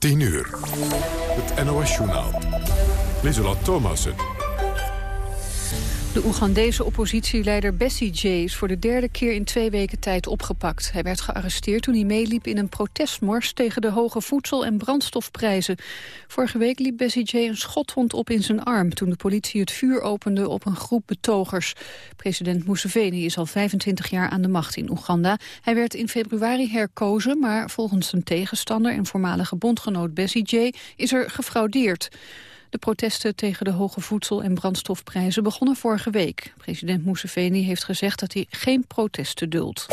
10 uur. Het NOS-journaal. Lieselot Thomassen. De Oegandese oppositieleider Bessie J is voor de derde keer in twee weken tijd opgepakt. Hij werd gearresteerd toen hij meeliep in een protestmars tegen de hoge voedsel- en brandstofprijzen. Vorige week liep Bessie J een schotwond op in zijn arm toen de politie het vuur opende op een groep betogers. President Museveni is al 25 jaar aan de macht in Oeganda. Hij werd in februari herkozen, maar volgens zijn tegenstander en voormalige bondgenoot Bessie J is er gefraudeerd. De protesten tegen de hoge voedsel- en brandstofprijzen begonnen vorige week. President Museveni heeft gezegd dat hij geen protesten duldt.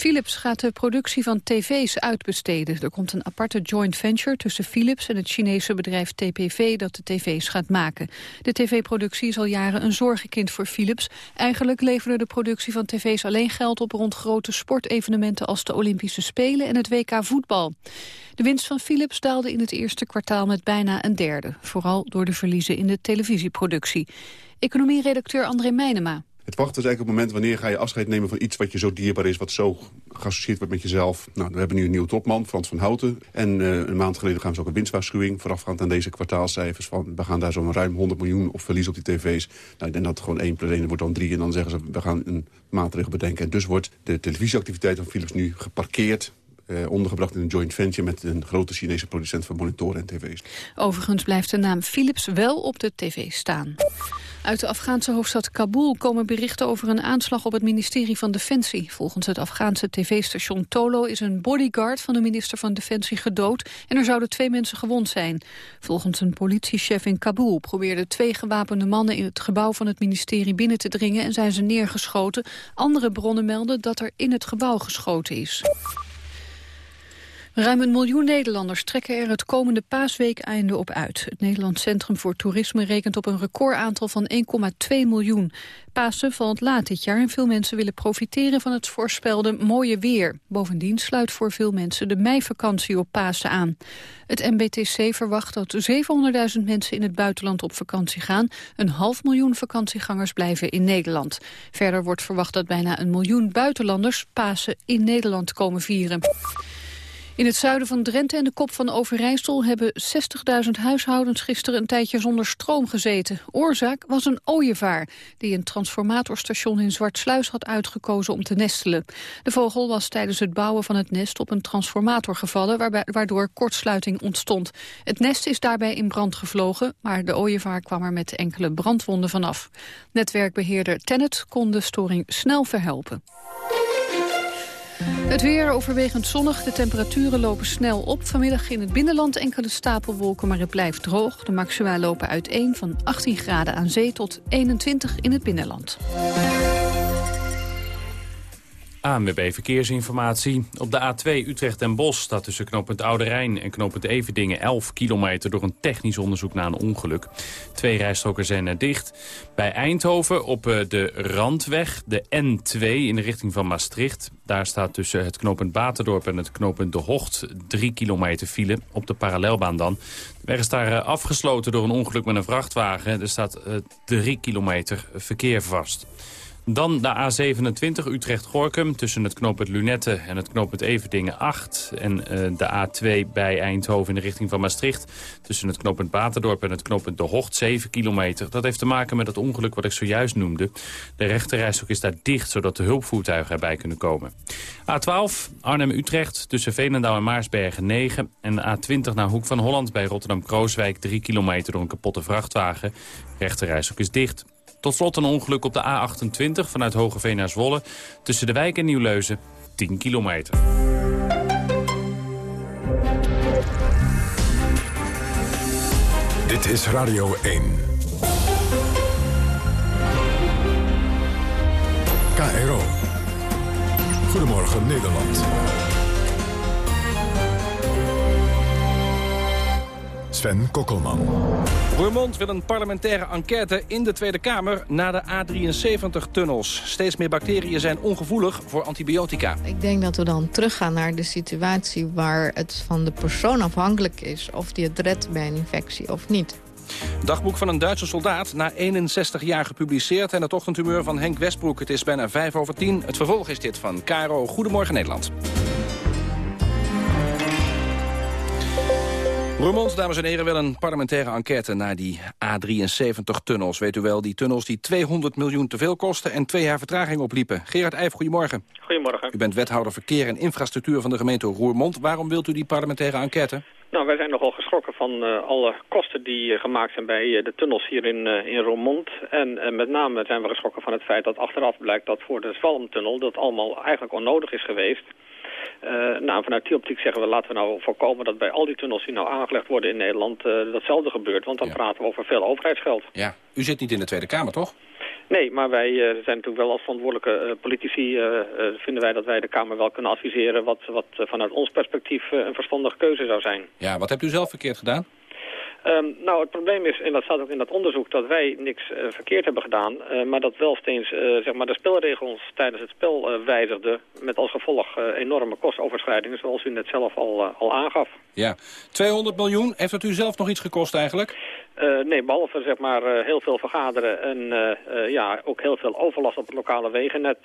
Philips gaat de productie van tv's uitbesteden. Er komt een aparte joint venture tussen Philips en het Chinese bedrijf TPV dat de tv's gaat maken. De tv-productie is al jaren een zorgenkind voor Philips. Eigenlijk leverde de productie van tv's alleen geld op rond grote sportevenementen als de Olympische Spelen en het WK voetbal. De winst van Philips daalde in het eerste kwartaal met bijna een derde. Vooral door de verliezen in de televisieproductie. Economieredacteur André Meijnema. Het wachten is eigenlijk op het moment wanneer ga je afscheid nemen van iets wat je zo dierbaar is, wat zo geassocieerd wordt met jezelf. Nou, we hebben nu een nieuwe topman, Frans van Houten. En uh, een maand geleden gaan we ook een winstwaarschuwing voorafgaand aan deze kwartaalcijfers. Van, we gaan daar zo'n ruim 100 miljoen op verlies op die tv's. Nou, ik denk dat gewoon 1 plus 1 wordt dan 3 en dan zeggen ze we gaan een maatregel bedenken. En dus wordt de televisieactiviteit van Philips nu geparkeerd uh, ondergebracht in een joint venture met een grote Chinese producent van monitoren en tv's. Overigens blijft de naam Philips wel op de tv staan. Uit de Afghaanse hoofdstad Kabul komen berichten over een aanslag op het ministerie van Defensie. Volgens het Afghaanse tv-station Tolo is een bodyguard van de minister van Defensie gedood en er zouden twee mensen gewond zijn. Volgens een politiechef in Kabul probeerden twee gewapende mannen in het gebouw van het ministerie binnen te dringen en zijn ze neergeschoten. Andere bronnen melden dat er in het gebouw geschoten is. Ruim een miljoen Nederlanders trekken er het komende paasweekeinde op uit. Het Nederlands Centrum voor Toerisme rekent op een recordaantal van 1,2 miljoen. Pasen valt laat dit jaar en veel mensen willen profiteren van het voorspelde mooie weer. Bovendien sluit voor veel mensen de meivakantie op Pasen aan. Het MBTC verwacht dat 700.000 mensen in het buitenland op vakantie gaan. Een half miljoen vakantiegangers blijven in Nederland. Verder wordt verwacht dat bijna een miljoen buitenlanders Pasen in Nederland komen vieren. In het zuiden van Drenthe en de kop van Overijssel hebben 60.000 huishoudens gisteren een tijdje zonder stroom gezeten. Oorzaak was een ooievaar die een transformatorstation in Zwartsluis had uitgekozen om te nestelen. De vogel was tijdens het bouwen van het nest op een transformator gevallen waardoor kortsluiting ontstond. Het nest is daarbij in brand gevlogen, maar de ooievaar kwam er met enkele brandwonden vanaf. Netwerkbeheerder Tennet kon de storing snel verhelpen. Het weer overwegend zonnig. De temperaturen lopen snel op. Vanmiddag in het binnenland enkele stapelwolken, maar het blijft droog. De maxima lopen uiteen van 18 graden aan zee tot 21 in het binnenland. ANWB Verkeersinformatie. Op de A2 Utrecht en Bos staat tussen knooppunt Oude Rijn en knooppunt Everdingen 11 kilometer door een technisch onderzoek na een ongeluk. Twee rijstroken zijn er dicht. Bij Eindhoven op eh, de Randweg, de N2 in de richting van Maastricht. Daar staat tussen het knooppunt Baterdorp en het knooppunt De Hocht 3 kilometer file op de parallelbaan dan. De weg is daar eh, afgesloten door een ongeluk met een vrachtwagen. Er staat 3 eh, kilometer verkeer vast. Dan de A27 Utrecht-Gorkum tussen het knooppunt Lunette en het knooppunt Everdingen 8. En uh, de A2 bij Eindhoven in de richting van Maastricht tussen het knooppunt Baterdorp en het knooppunt De Hocht 7 kilometer. Dat heeft te maken met het ongeluk wat ik zojuist noemde. De rechterrijstok is daar dicht zodat de hulpvoertuigen erbij kunnen komen. A12 Arnhem-Utrecht tussen Veenendaal en Maarsbergen 9. En de A20 naar Hoek van Holland bij Rotterdam-Krooswijk 3 kilometer door een kapotte vrachtwagen. Rechterrijstok is dicht. Tot slot een ongeluk op de A28 vanuit Hogeveen naar Zwolle. Tussen de wijk en Nieuwleuzen 10 kilometer. Dit is Radio 1. KRO. Goedemorgen Nederland. Sven Kokkelman. Roermond wil een parlementaire enquête in de Tweede Kamer... naar de A73-tunnels. Steeds meer bacteriën zijn ongevoelig voor antibiotica. Ik denk dat we dan teruggaan naar de situatie... waar het van de persoon afhankelijk is... of die het redt bij een infectie of niet. Dagboek van een Duitse soldaat, na 61 jaar gepubliceerd... en het ochtendhumeur van Henk Westbroek. Het is bijna 5 over 10. Het vervolg is dit van Caro Goedemorgen Nederland. Roermond, dames en heren, wil een parlementaire enquête naar die A73-tunnels. Weet u wel, die tunnels die 200 miljoen te veel kosten en twee jaar vertraging opliepen. Gerard Eijf, goedemorgen. Goedemorgen. U bent wethouder verkeer en infrastructuur van de gemeente Roermond. Waarom wilt u die parlementaire enquête? Nou, wij zijn nogal geschrokken van uh, alle kosten die uh, gemaakt zijn bij uh, de tunnels hier in, in Roermond. En met name zijn we geschrokken van het feit dat achteraf blijkt dat voor de Zwalmtunnel dat allemaal eigenlijk onnodig is geweest. Uh, nou, vanuit die optiek zeggen we, laten we nou voorkomen dat bij al die tunnels die nou aangelegd worden in Nederland uh, datzelfde gebeurt. Want dan Ja. praten we over veel overheidsgeld. Ja, u zit niet in de Tweede Kamer, toch? Nee, maar wij uh, zijn natuurlijk wel als verantwoordelijke uh, politici, uh, vinden wij dat wij de Kamer wel kunnen adviseren wat, wat vanuit ons perspectief een verstandige keuze zou zijn. Ja, wat hebt u zelf verkeerd gedaan? Um, nou, het probleem is, en dat staat ook in dat onderzoek, dat wij niks uh, verkeerd hebben gedaan. Uh, maar dat wel steeds uh, zeg maar de spelregels tijdens het spel wijzigden. Met als gevolg enorme kostoverschrijdingen, zoals u net zelf al, al aangaf. Ja, 200 miljoen. Heeft het u zelf nog iets gekost eigenlijk? nee, behalve zeg maar heel veel vergaderen en ja, ook heel veel overlast op het lokale wegennet...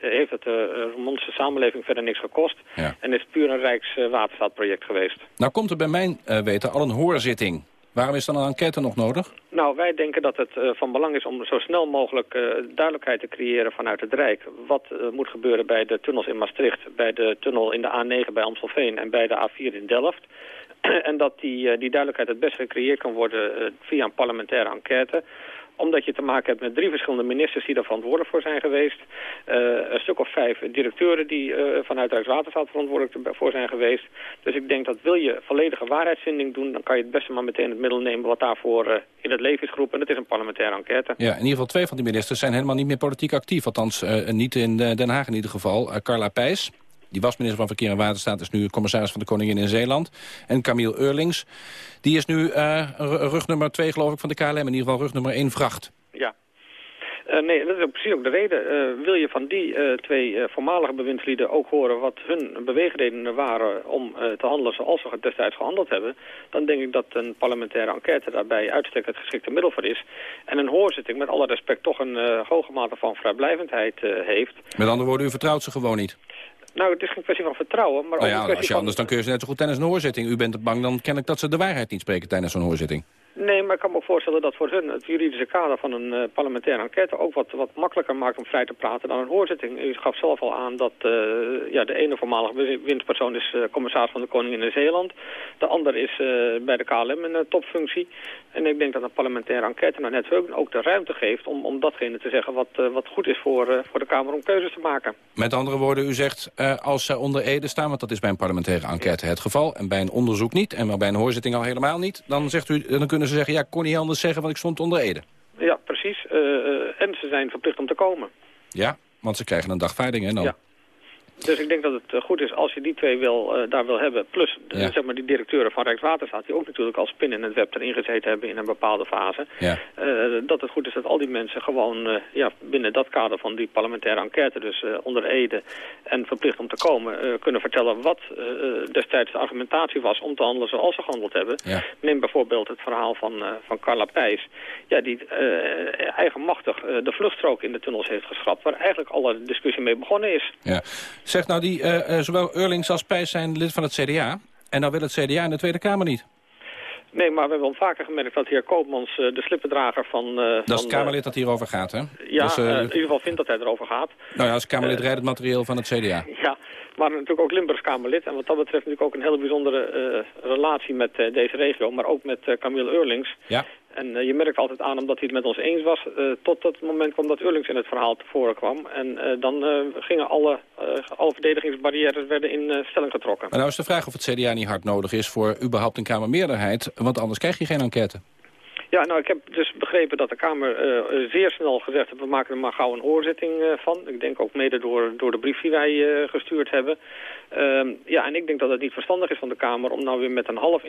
heeft het de Roermondse samenleving verder niks gekost. Ja. En is het puur een Rijkswaterstaatproject geweest. Nou komt er bij mijn weten al een hoorzitting. Waarom is dan een enquête nog nodig? Nou, wij denken dat het uh, van belang is om zo snel mogelijk uh, duidelijkheid te creëren vanuit het Rijk. Wat uh, moet gebeuren bij de tunnels in Maastricht, bij de tunnel in de A9 bij Amstelveen en bij de A4 in Delft. en dat die, die duidelijkheid het best gecreëerd kan worden via een parlementaire enquête omdat je te maken hebt met drie verschillende ministers die daar verantwoordelijk voor zijn geweest. Uh, een stuk of vijf directeuren die uh, vanuit Rijkswaterstaat verantwoordelijk voor zijn geweest. Dus ik denk dat wil je volledige waarheidsvinding doen... dan kan je het beste maar meteen het middel nemen wat daarvoor uh, in het leven is geroepen. En dat is een parlementaire enquête. Ja, in ieder geval twee van die ministers zijn helemaal niet meer politiek actief. Althans, niet in Den Haag in ieder geval. Carla Pijs. Die was minister van Verkeer en Waterstaat, is nu commissaris van de Koningin in Zeeland. En Camille Eurlings, die is nu uh, rug nummer 2 geloof ik van de KLM. In ieder geval rug nummer 1 vracht. Ja. Uh, nee, dat is ook precies ook de reden. Uh, wil je van die uh, twee voormalige bewindslieden ook horen wat hun beweegredenen waren om te handelen zoals ze destijds gehandeld hebben, dan denk ik dat een parlementaire enquête daarbij uitstek het geschikte middel voor is. En een hoorzitting met alle respect toch een hoge mate van vrijblijvendheid heeft. Met andere woorden, u vertrouwt ze gewoon niet? Nou, het is geen kwestie van vertrouwen, maar nou ja, als je van... anders, dan kun je ze net zo goed tijdens een hoorzitting. U bent het bang, dan ken ik dat ze de waarheid niet spreken tijdens zo'n hoorzitting. Nee, maar ik kan me ook voorstellen dat voor hun het juridische kader van een uh, parlementaire enquête ook wat, wat makkelijker maakt om vrij te praten dan een hoorzitting. U gaf zelf al aan dat uh, ja, de ene voormalige winstpersoon is uh, commissaris van de Koningin in Zeeland. De ander is bij de KLM in een topfunctie. En ik denk dat een parlementaire enquête nou net ook de ruimte geeft om, om datgene te zeggen wat, wat goed is voor, voor de Kamer om keuzes te maken. Met andere woorden, u zegt als ze onder Ede staan, want dat is bij een parlementaire enquête het geval, en bij een onderzoek niet, en bij een hoorzitting al helemaal niet, dan zegt u, dan kunnen ze zeggen, ja, ik kon niet anders zeggen, want ik stond onder Ede. Ja, precies. Uh, uh, en ze zijn verplicht om te komen. Ja, want ze krijgen een dagvaarding, hè, dan. Ja. Dus ik denk dat het goed is als je die twee wil, uh, daar wil hebben. Plus Ja. zeg maar die directeuren van Rijkswaterstaat... die ook natuurlijk als spin in het web erin gezeten hebben in een bepaalde fase. Ja. Dat het goed is dat al die mensen gewoon ja, binnen dat kader van die parlementaire enquête... dus onder Ede en verplicht om te komen... kunnen vertellen wat destijds de argumentatie was om te handelen zoals ze gehandeld hebben. Ja. Neem bijvoorbeeld het verhaal van, van Carla Pijs... Ja, die eigenmachtig de vluchtstrook in de tunnels heeft geschrapt... waar eigenlijk alle discussie mee begonnen is. Ja. Zeg nou, die, uh, uh, zowel Eurlings als Pijs zijn lid van het CDA. En nou wil het CDA in de Tweede Kamer niet. Nee, maar we hebben al vaker gemerkt dat de heer Koopmans uh, de slippendrager van... Uh, dat is het Kamerlid dat hierover gaat, hè? Ja, dus, in ieder geval vindt dat hij erover gaat. Nou ja, als Kamerlid rijdt het materieel van het CDA. Ja, maar natuurlijk ook Limburgs Kamerlid. En wat dat betreft natuurlijk ook een hele bijzondere relatie met deze regio. Maar ook met Camille Eurlings. Ja. En uh, je merkt altijd aan omdat hij het met ons eens was... Uh, tot het moment kwam dat Eurlings in het verhaal tevoren kwam. En uh, dan gingen alle, alle verdedigingsbarrières werden in stelling getrokken. Maar nou is de vraag of het CDA niet hard nodig is... voor überhaupt een Kamermeerderheid. Want anders krijg je geen enquête. Ja, nou, ik heb dus begrepen dat de Kamer uh, zeer snel gezegd heeft... we maken er maar gauw een hoorzitting uh, van. Ik denk ook mede door, door de brief die wij gestuurd hebben. Uh, ja, en ik denk dat het niet verstandig is van de Kamer... om nou weer met een half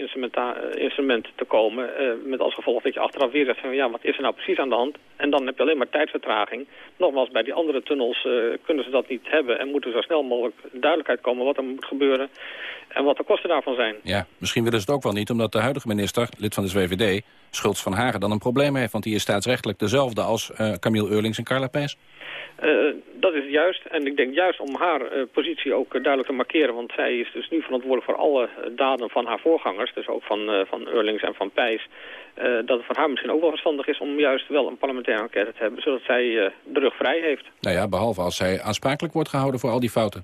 instrument te komen... met als gevolg dat je achteraf weer zegt... van ja, wat is er nou precies aan de hand? En dan heb je alleen maar tijdvertraging. Nogmaals, bij die andere tunnels kunnen ze dat niet hebben... en moeten zo snel mogelijk duidelijkheid komen wat er moet gebeuren... en wat de kosten daarvan zijn. Ja, misschien willen ze het ook wel niet... omdat de huidige minister, lid van de VVD... Schultz van Hagen dan een probleem heeft. Want die is staatsrechtelijk dezelfde als uh, Camille Eurlings en Carla Pijs. Uh, dat is juist. En ik denk juist om haar uh, positie ook duidelijk te markeren keren. Want zij is dus nu verantwoordelijk voor alle daden van haar voorgangers. Dus ook van, van Eurlings en van Pijs. dat het voor haar misschien ook wel verstandig is om juist wel een parlementaire enquête te hebben. Zodat zij de rug vrij heeft. Nou ja, behalve als zij aansprakelijk wordt gehouden voor al die fouten.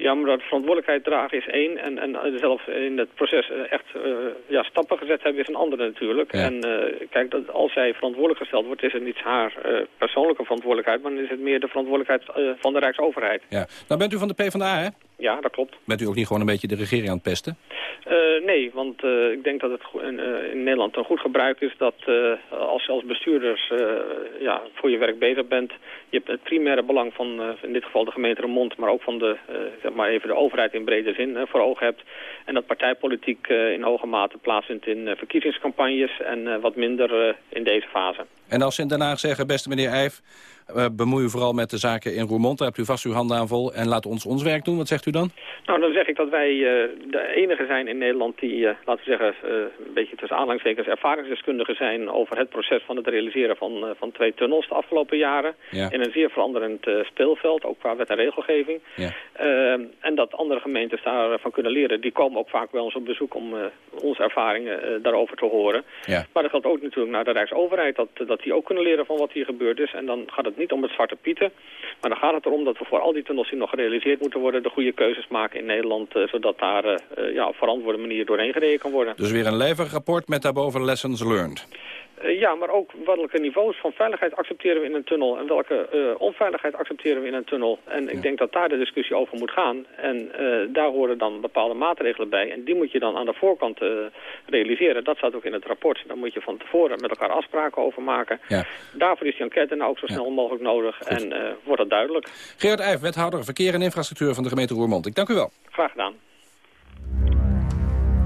Ja, maar dat verantwoordelijkheid dragen is één. En, en zelf in het proces eh, echt uh, ja, stappen gezet hebben is een andere natuurlijk. En uh, kijk, dat als zij verantwoordelijk gesteld wordt, is het niet haar uh, persoonlijke verantwoordelijkheid, maar dan is het meer de verantwoordelijkheid van de Rijksoverheid. Ja. Nou bent u van de PvdA, hè? Ja, dat klopt. Bent u ook niet gewoon een beetje de regering aan het pesten? Uh, nee, want uh, ik denk dat het in, uh, in, Nederland een goed gebruik is dat als je als bestuurders ja, voor je werk bezig bent, je hebt het primaire belang van in dit geval de gemeente Remond, maar ook van de, zeg maar even de overheid in brede zin voor ogen hebt. En dat partijpolitiek in hoge mate plaatsvindt in verkiezingscampagnes en wat minder in deze fase. En als ze in Den Haag zeggen, beste meneer Eijf, uh, bemoei u vooral met de zaken in Roermond. Daar hebt u vast uw handen aan vol. En laat ons ons werk doen. Wat zegt u dan? Nou, dan zeg ik dat wij uh, de enige zijn in Nederland die, uh, laten we zeggen, een beetje tussen aanhalingstekens ervaringsdeskundigen zijn over het proces van het realiseren van, van twee tunnels de afgelopen jaren. Ja. In een zeer veranderend speelveld, ook qua wet en regelgeving. Ja. en dat andere gemeentes daarvan kunnen leren. Die komen ook vaak bij ons op bezoek om onze ervaringen daarover te horen. Ja. Maar dat geldt ook natuurlijk naar de Rijksoverheid, dat, dat die ook kunnen leren van wat hier gebeurd is. En dan gaat het niet om het zwarte pieten. Maar dan gaat het erom dat we voor al die tunnels die nog gerealiseerd moeten worden... de goede keuzes maken in Nederland... Uh, zodat daar uh, ja, op verantwoorde manier doorheen gereden kan worden. Dus weer een lijvig rapport met daarboven lessons learned. Uh, ja, maar ook welke niveaus van veiligheid accepteren we in een tunnel... en welke uh, onveiligheid accepteren we in een tunnel. En ik denk dat daar de discussie over moet gaan. En uh, daar horen dan bepaalde maatregelen bij. En die moet je dan aan de voorkant realiseren. Dat staat ook in het rapport. Daar moet je van tevoren met elkaar afspraken over maken. Ja. Daarvoor is die enquête nou ook zo snel mogelijk nodig. Goed. En wordt dat duidelijk. Gerard Eijf, wethouder Verkeer en Infrastructuur van de gemeente Roermond. Ik dank u wel. Graag gedaan.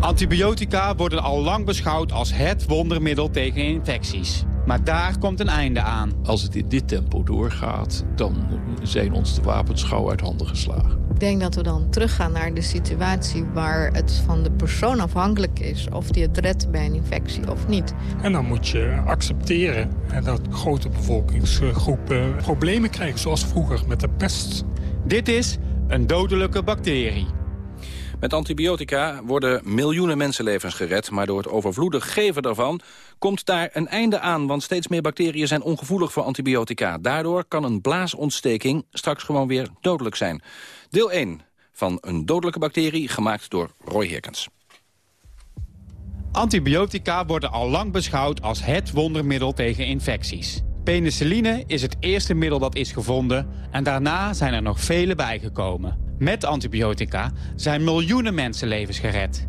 Antibiotica worden al lang beschouwd als het wondermiddel tegen infecties. Maar daar komt een einde aan. Als het in dit tempo doorgaat, dan zijn ons de wapens gauw uit handen geslagen. Ik denk dat we dan teruggaan naar de situatie waar het van de persoon afhankelijk is... of die het redt bij een infectie of niet. En dan moet je accepteren dat grote bevolkingsgroepen problemen krijgen... zoals vroeger met de pest. Dit is een dodelijke bacterie. Met antibiotica worden miljoenen mensenlevens gered... maar door het overvloedig geven daarvan komt daar een einde aan... want steeds meer bacteriën zijn ongevoelig voor antibiotica. Daardoor kan een blaasontsteking straks gewoon weer dodelijk zijn. Deel 1 van een dodelijke bacterie, gemaakt door Roy Herkens. Antibiotica worden al lang beschouwd als het wondermiddel tegen infecties. Penicilline is het eerste middel dat is gevonden en daarna zijn er nog vele bijgekomen. Met antibiotica zijn miljoenen mensenlevens gered.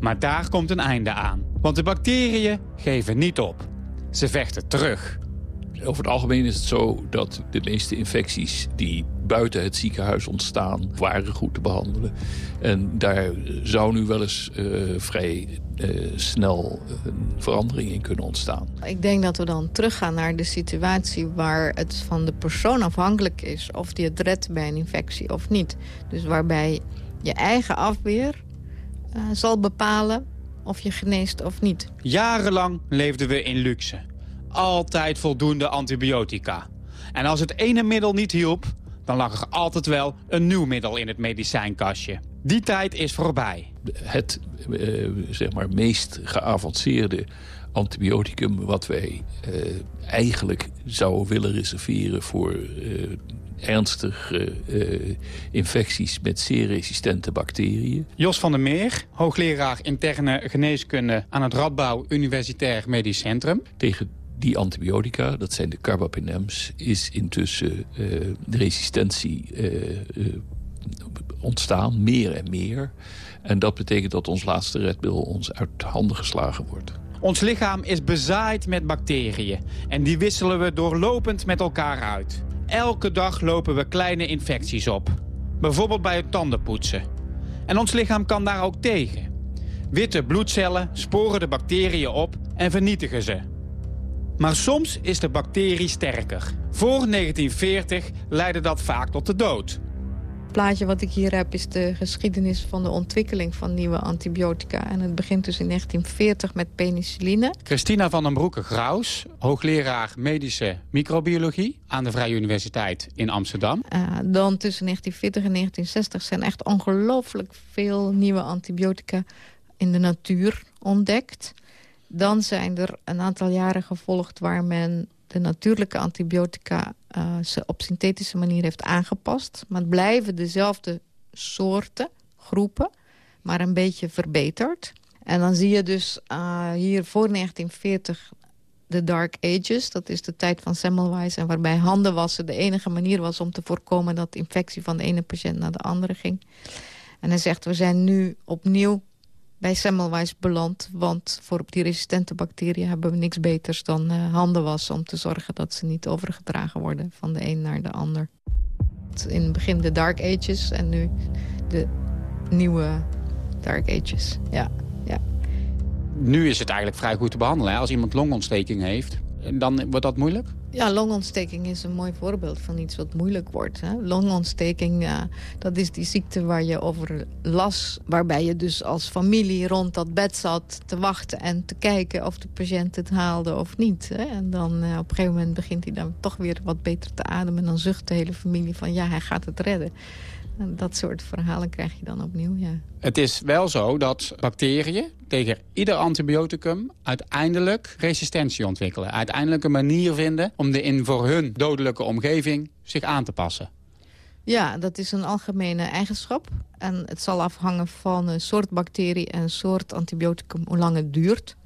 Maar daar komt een einde aan. Want de bacteriën geven niet op. Ze vechten terug. Over het algemeen is het zo dat de meeste infecties die buiten het ziekenhuis ontstaan, waren goed te behandelen. En daar zou nu wel eens uh, vrij uh, snel een verandering in kunnen ontstaan. Ik denk dat we dan teruggaan naar de situatie waar het van de persoon afhankelijk is... of die het redt bij een infectie of niet. Dus waarbij je eigen afweer uh, zal bepalen of je geneest of niet. Jarenlang leefden we in luxe. Altijd voldoende antibiotica. En als het ene middel niet hielp, dan lag er altijd wel een nieuw middel in het medicijnkastje. Die tijd is voorbij. Het uh, zeg maar, meest geavanceerde antibioticum wat wij uh, eigenlijk zouden willen reserveren voor uh, ernstige infecties met zeer resistente bacteriën. Jos van der Meer, hoogleraar interne geneeskunde aan het Radbouw Universitair Medisch Centrum. Tegen die antibiotica, dat zijn de carbapenems, is intussen uh, de resistentie uh, uh, ontstaan, meer en meer. En dat betekent dat ons laatste redmiddel ons uit handen geslagen wordt. Ons lichaam is bezaaid met bacteriën en die wisselen we doorlopend met elkaar uit. Elke dag lopen we kleine infecties op, bijvoorbeeld bij het tandenpoetsen. En ons lichaam kan daar ook tegen. Witte bloedcellen sporen de bacteriën op en vernietigen ze. Maar soms is de bacterie sterker. Voor 1940 leidde dat vaak tot de dood. plaatje wat ik hier heb is de geschiedenis van de ontwikkeling van nieuwe antibiotica. En het begint dus in 1940 met penicilline. Christina van den Broeke-Graus, hoogleraar medische microbiologie... aan de Vrije Universiteit in Amsterdam. Uh, dan tussen 1940 en 1960 zijn echt ongelooflijk veel nieuwe antibiotica in de natuur ontdekt. Dan zijn er een aantal jaren gevolgd waar men de natuurlijke antibiotica uh, ze op synthetische manier heeft aangepast. Maar het blijven dezelfde soorten, groepen, maar een beetje verbeterd. En dan zie je dus uh, hier voor 1940 de Dark Ages. Dat is de tijd van Semmelweis en waarbij handen wassen de enige manier was om te voorkomen dat infectie van de ene patiënt naar de andere ging. En hij zegt, we zijn nu opnieuw bij Semmelweis beland. Want voor die resistente bacteriën hebben we niks beters dan uh, handen wassen... om te zorgen dat ze niet overgedragen worden van de een naar de ander. In het begin de Dark Ages en nu de nieuwe Dark Ages. Ja, ja. Nu is het eigenlijk vrij goed te behandelen. Als iemand longontsteking heeft, dan wordt dat moeilijk? Ja, longontsteking is een mooi voorbeeld van iets wat moeilijk wordt. Hè? Longontsteking, ja, dat is die ziekte waar je over las. Waarbij je dus als familie rond dat bed zat te wachten en te kijken of de patiënt het haalde of niet. Hè? En dan uh, op een gegeven moment begint hij dan toch weer wat beter te ademen. En dan zucht de hele familie van ja, hij gaat het redden. Dat soort verhalen krijg je dan opnieuw, ja. Het is wel zo dat bacteriën tegen ieder antibioticum uiteindelijk resistentie ontwikkelen. Uiteindelijk een manier vinden om de in voor hun dodelijke omgeving zich aan te passen. Ja, dat is een algemene eigenschap. En het zal afhangen van een soort bacterie en een soort antibioticum, hoe lang het duurt.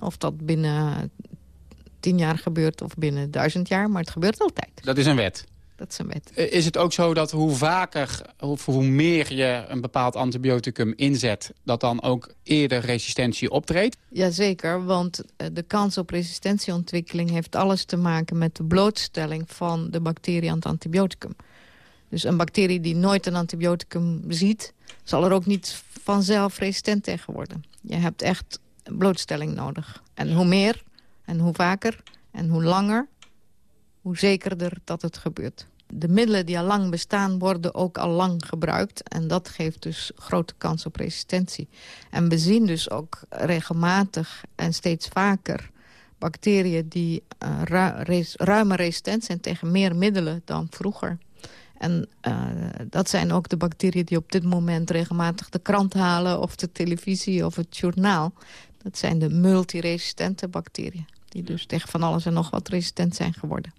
Of dat binnen tien jaar gebeurt of binnen duizend jaar, maar het gebeurt altijd. Dat is een wet? Dat. Eh, is het ook zo dat hoe vaker, of hoe meer je een bepaald antibioticum inzet... dat dan ook eerder resistentie optreedt? Jazeker, want eh, de kans op resistentieontwikkeling... heeft alles te maken met de blootstelling van de bacterie aan het antibioticum. Dus een bacterie die nooit een antibioticum ziet... zal er ook niet vanzelf resistent tegen worden. Je hebt echt blootstelling nodig. En hoe meer en hoe vaker en hoe langer hoe zekerder dat het gebeurt. De middelen die al lang bestaan worden ook al lang gebruikt. En dat geeft dus grote kans op resistentie. En we zien dus ook regelmatig en steeds vaker bacteriën die uh, ruimer resistent zijn tegen meer middelen dan vroeger. En uh, dat zijn ook de bacteriën die op dit moment regelmatig de krant halen... of de televisie of het journaal. Dat zijn de multiresistente bacteriën. Die dus tegen van alles en nog wat resistent zijn geworden.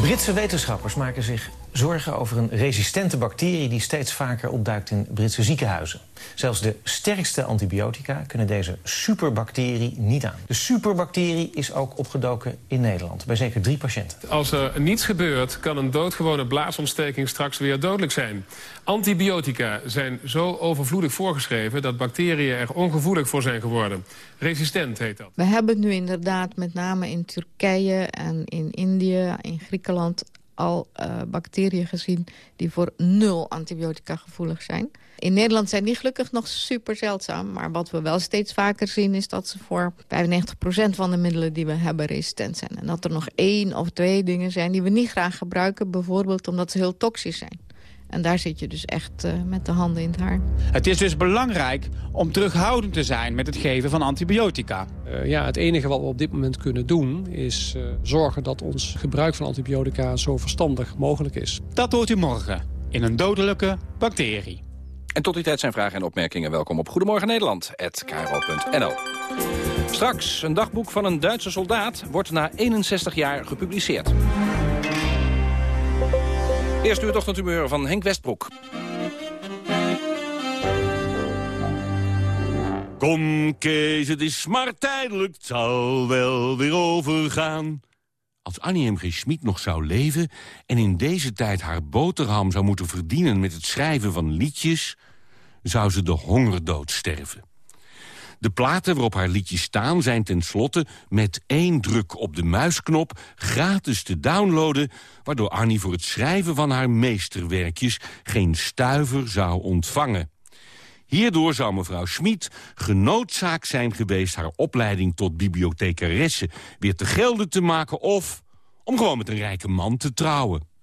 Britse wetenschappers maken zich zorgen over een resistente bacterie... die steeds vaker opduikt in Britse ziekenhuizen. Zelfs de sterkste antibiotica kunnen deze superbacterie niet aan. De superbacterie is ook opgedoken in Nederland, bij zeker drie patiënten. Als er niets gebeurt, kan een doodgewone blaasontsteking straks weer dodelijk zijn. Antibiotica zijn zo overvloedig voorgeschreven... dat bacteriën er ongevoelig voor zijn geworden. Resistent heet dat. We hebben nu inderdaad met name in Turkije en in Indië, in Griekenland al uh, bacteriën gezien die voor nul antibiotica gevoelig zijn. In Nederland zijn die gelukkig nog super zeldzaam. Maar wat we wel steeds vaker zien is dat ze voor 95% van de middelen die we hebben resistent zijn. En dat er nog één of twee dingen zijn die we niet graag gebruiken. Bijvoorbeeld omdat ze heel toxisch zijn. En daar zit je dus echt uh, met de handen in het haar. Het is dus belangrijk om terughoudend te zijn met het geven van antibiotica. Uh, ja, het enige wat we op dit moment kunnen doen... is uh, zorgen dat ons gebruik van antibiotica zo verstandig mogelijk is. Dat hoort u morgen in een dodelijke bacterie. En tot die tijd zijn vragen en opmerkingen welkom op Goedemorgen Nederland, Straks, een dagboek van een Duitse soldaat wordt na 61 jaar gepubliceerd. Eerst uur ochtendhumeur van Henk Westbroek. Kom Kees, het is maar tijdelijk, het zal wel weer overgaan. Als Annie M. G. Schmid nog zou leven... en in deze tijd haar boterham zou moeten verdienen... met het schrijven van liedjes... zou ze de hongerdood sterven. De platen waarop haar liedjes staan zijn tenslotte met één druk op de muisknop gratis te downloaden, waardoor Annie voor het schrijven van haar meesterwerkjes geen stuiver zou ontvangen. Hierdoor zou mevrouw Schmid genoodzaakt zijn geweest... haar opleiding tot bibliothecaresse weer te gelden te maken... of om gewoon met een rijke man te trouwen.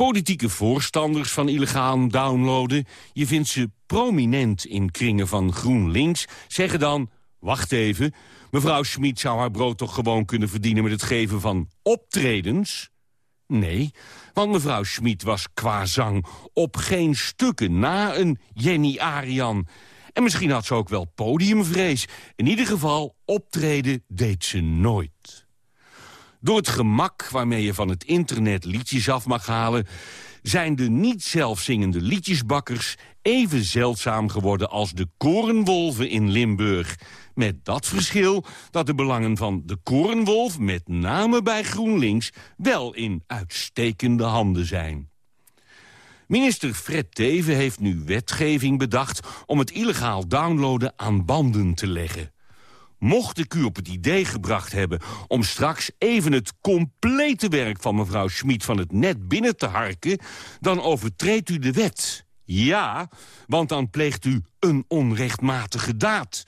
Politieke voorstanders van illegaal downloaden... je vindt ze prominent in kringen van GroenLinks... zeggen dan, wacht even... mevrouw Schmid zou haar brood toch gewoon kunnen verdienen... met het geven van optredens? Nee, want mevrouw Schmid was qua zang op geen stukken na een Jenny Arian... En misschien had ze ook wel podiumvrees. In ieder geval, optreden deed ze nooit. Door het gemak waarmee je van het internet liedjes af mag halen... zijn de niet zelfzingende liedjesbakkers even zeldzaam geworden... als de korenwolven in Limburg. Met dat verschil dat de belangen van de korenwolf... met name bij GroenLinks wel in uitstekende handen zijn. Minister Fred Teven heeft nu wetgeving bedacht... om het illegaal downloaden aan banden te leggen. Mocht ik u op het idee gebracht hebben om straks even het complete werk van mevrouw Schmid van het net binnen te harken, dan overtreedt u de wet. Ja, want dan pleegt u een onrechtmatige daad.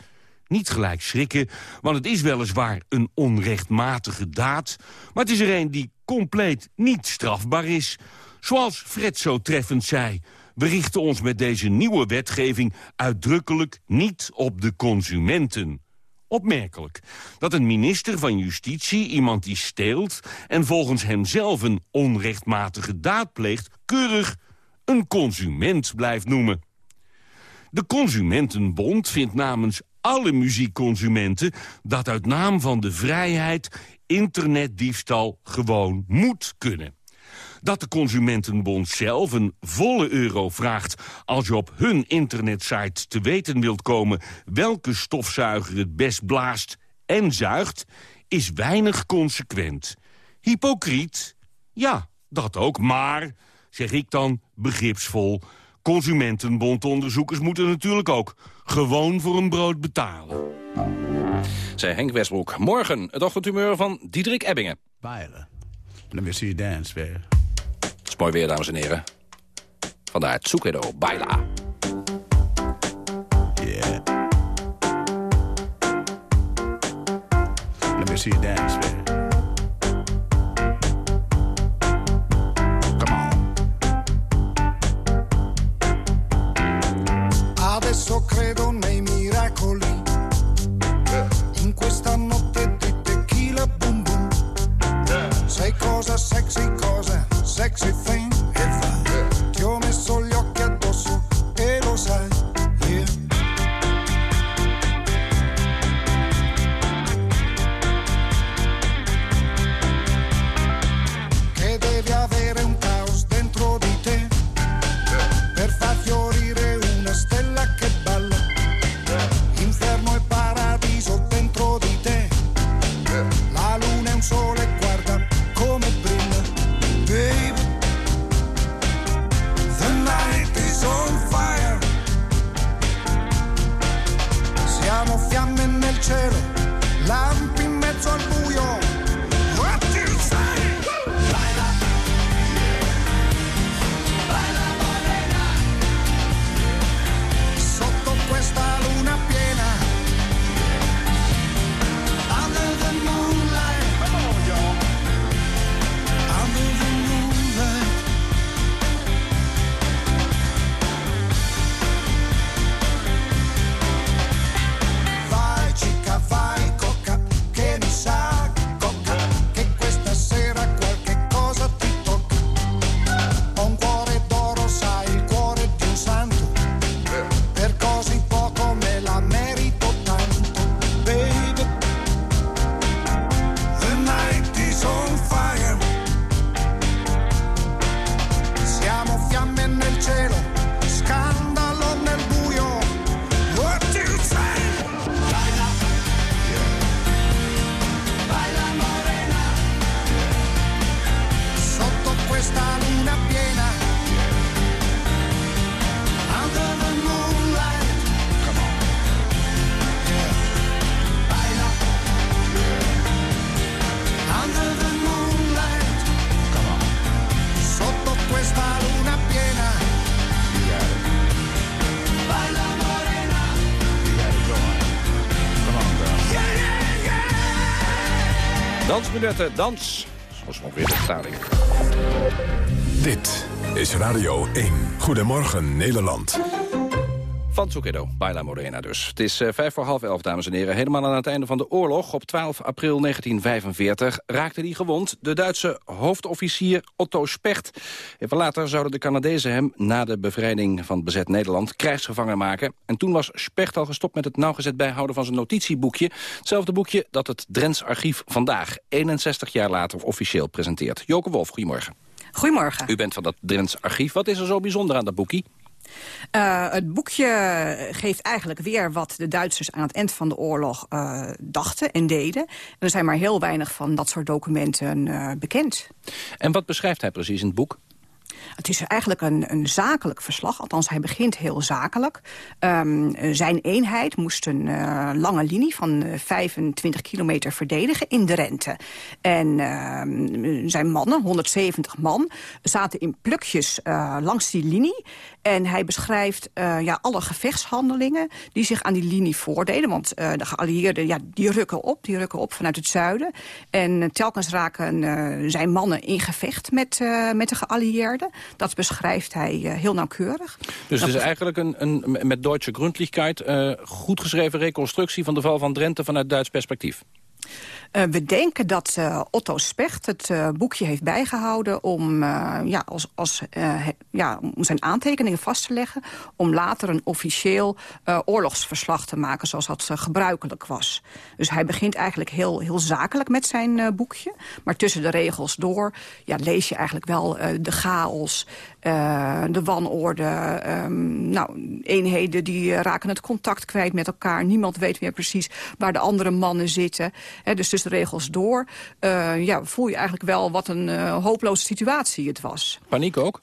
Niet gelijk schrikken, want het is weliswaar een onrechtmatige daad... maar het is er een die compleet niet strafbaar is. Zoals Fred zo treffend zei... we richten ons met deze nieuwe wetgeving uitdrukkelijk niet op de consumenten. Opmerkelijk dat een minister van Justitie iemand die steelt... en volgens hemzelf een onrechtmatige daad pleegt... keurig een consument blijft noemen. De Consumentenbond vindt namens alle muziekconsumenten... dat uit naam van de vrijheid internetdiefstal gewoon moet kunnen dat de Consumentenbond zelf een volle euro vraagt... als je op hun internetsite te weten wilt komen... welke stofzuiger het best blaast en zuigt, is weinig consequent. Hypocriet? Ja, dat ook, maar, zeg ik dan, begripsvol... Consumentenbondonderzoekers moeten natuurlijk ook gewoon voor een brood betalen. Zij Henk Westbroek. Morgen het ochtendhumeur van Diederik Ebbingen. Bijlen. Let me see you dance, baby is mooi weer, dames en heren. Vandaar Tsukedo Baila. Yeah. Let me see you dance, baby. Come on. Adesso credo nei miracoli. In questa notte di tequila boom boom. Sei cosa sexy, cosa sexy Dansminutten, dans. Zoals we de vertaling. Dit is Radio 1. Goedemorgen Nederland. Van Zucchero, Baila Morena dus. Het is eh, vijf voor half elf, dames en heren. Helemaal aan het einde van de oorlog, op 12 april 1945... raakte hij gewond, de Duitse hoofdofficier Otto Specht. Even later zouden de Canadezen hem, na de bevrijding van bezet Nederland... krijgsgevangen maken. En toen was Specht al gestopt met het nauwgezet bijhouden van zijn notitieboekje. Hetzelfde boekje dat het Drents Archief vandaag, 61 jaar later, officieel presenteert. Joke Wolf, goedemorgen. Goedemorgen. U bent van dat Drents Archief. Wat is er zo bijzonder aan dat boekje? Uh, het boekje geeft eigenlijk weer wat de Duitsers aan het eind van de oorlog uh, dachten en deden. En er zijn maar heel weinig van dat soort documenten uh, bekend. En wat beschrijft hij precies in het boek? Het is eigenlijk een, een zakelijk verslag, althans hij begint heel zakelijk. Um, zijn eenheid moest een uh, lange linie van uh, 25 kilometer verdedigen in de Rente. En uh, zijn mannen, 170 man, zaten in plukjes uh, langs die linie. En hij beschrijft uh, ja, alle gevechtshandelingen die zich aan die linie voordeden. Want uh, de geallieerden ja, die rukken op, die rukken op vanuit het zuiden. En uh, telkens raken uh, zijn mannen in gevecht met, met de geallieerden. Dat beschrijft hij heel nauwkeurig. Dus het is eigenlijk een, een met Deutsche Gründlichkeit uh, goed geschreven reconstructie van de val van Drenthe vanuit Duits perspectief. Uh, we denken dat uh, Otto Specht het uh, boekje heeft bijgehouden om, ja, als, als, ja, om zijn aantekeningen vast te leggen... om later een officieel oorlogsverslag te maken zoals dat gebruikelijk was. Dus hij begint eigenlijk heel, heel zakelijk met zijn boekje. Maar tussen de regels door ja, lees je eigenlijk wel de chaos, de wanorde. Um, nou, eenheden die raken het contact kwijt met elkaar. Niemand weet meer precies waar de andere mannen zitten. Dus tussen de regels door uh, ja, voel je eigenlijk wel wat een uh, hopeloze situatie het was. Paniek ook?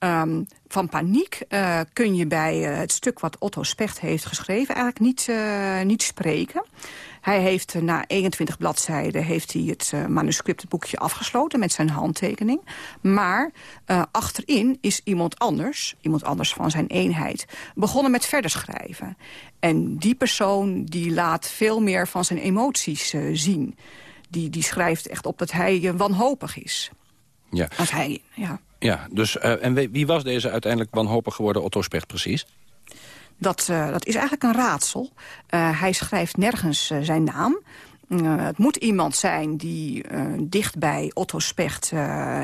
Um, van paniek uh, kun je bij uh, het stuk wat Otto Specht heeft geschreven eigenlijk niet, uh, niet spreken. Hij heeft uh, na 21 bladzijden heeft hij het uh, manuscript, het boekje afgesloten met zijn handtekening. Maar uh, achterin is iemand anders, iemand anders van zijn eenheid, begonnen met verder schrijven. En die persoon die laat veel meer van zijn emoties uh, zien. Die, die schrijft echt op dat hij wanhopig is. Ja. Als hij, ja. Ja, dus, en wie was deze uiteindelijk wanhopig geworden Otto Specht precies? Dat, uh, dat is eigenlijk een raadsel. Uh, hij schrijft nergens uh, zijn naam. Het moet iemand zijn die dicht bij Otto Specht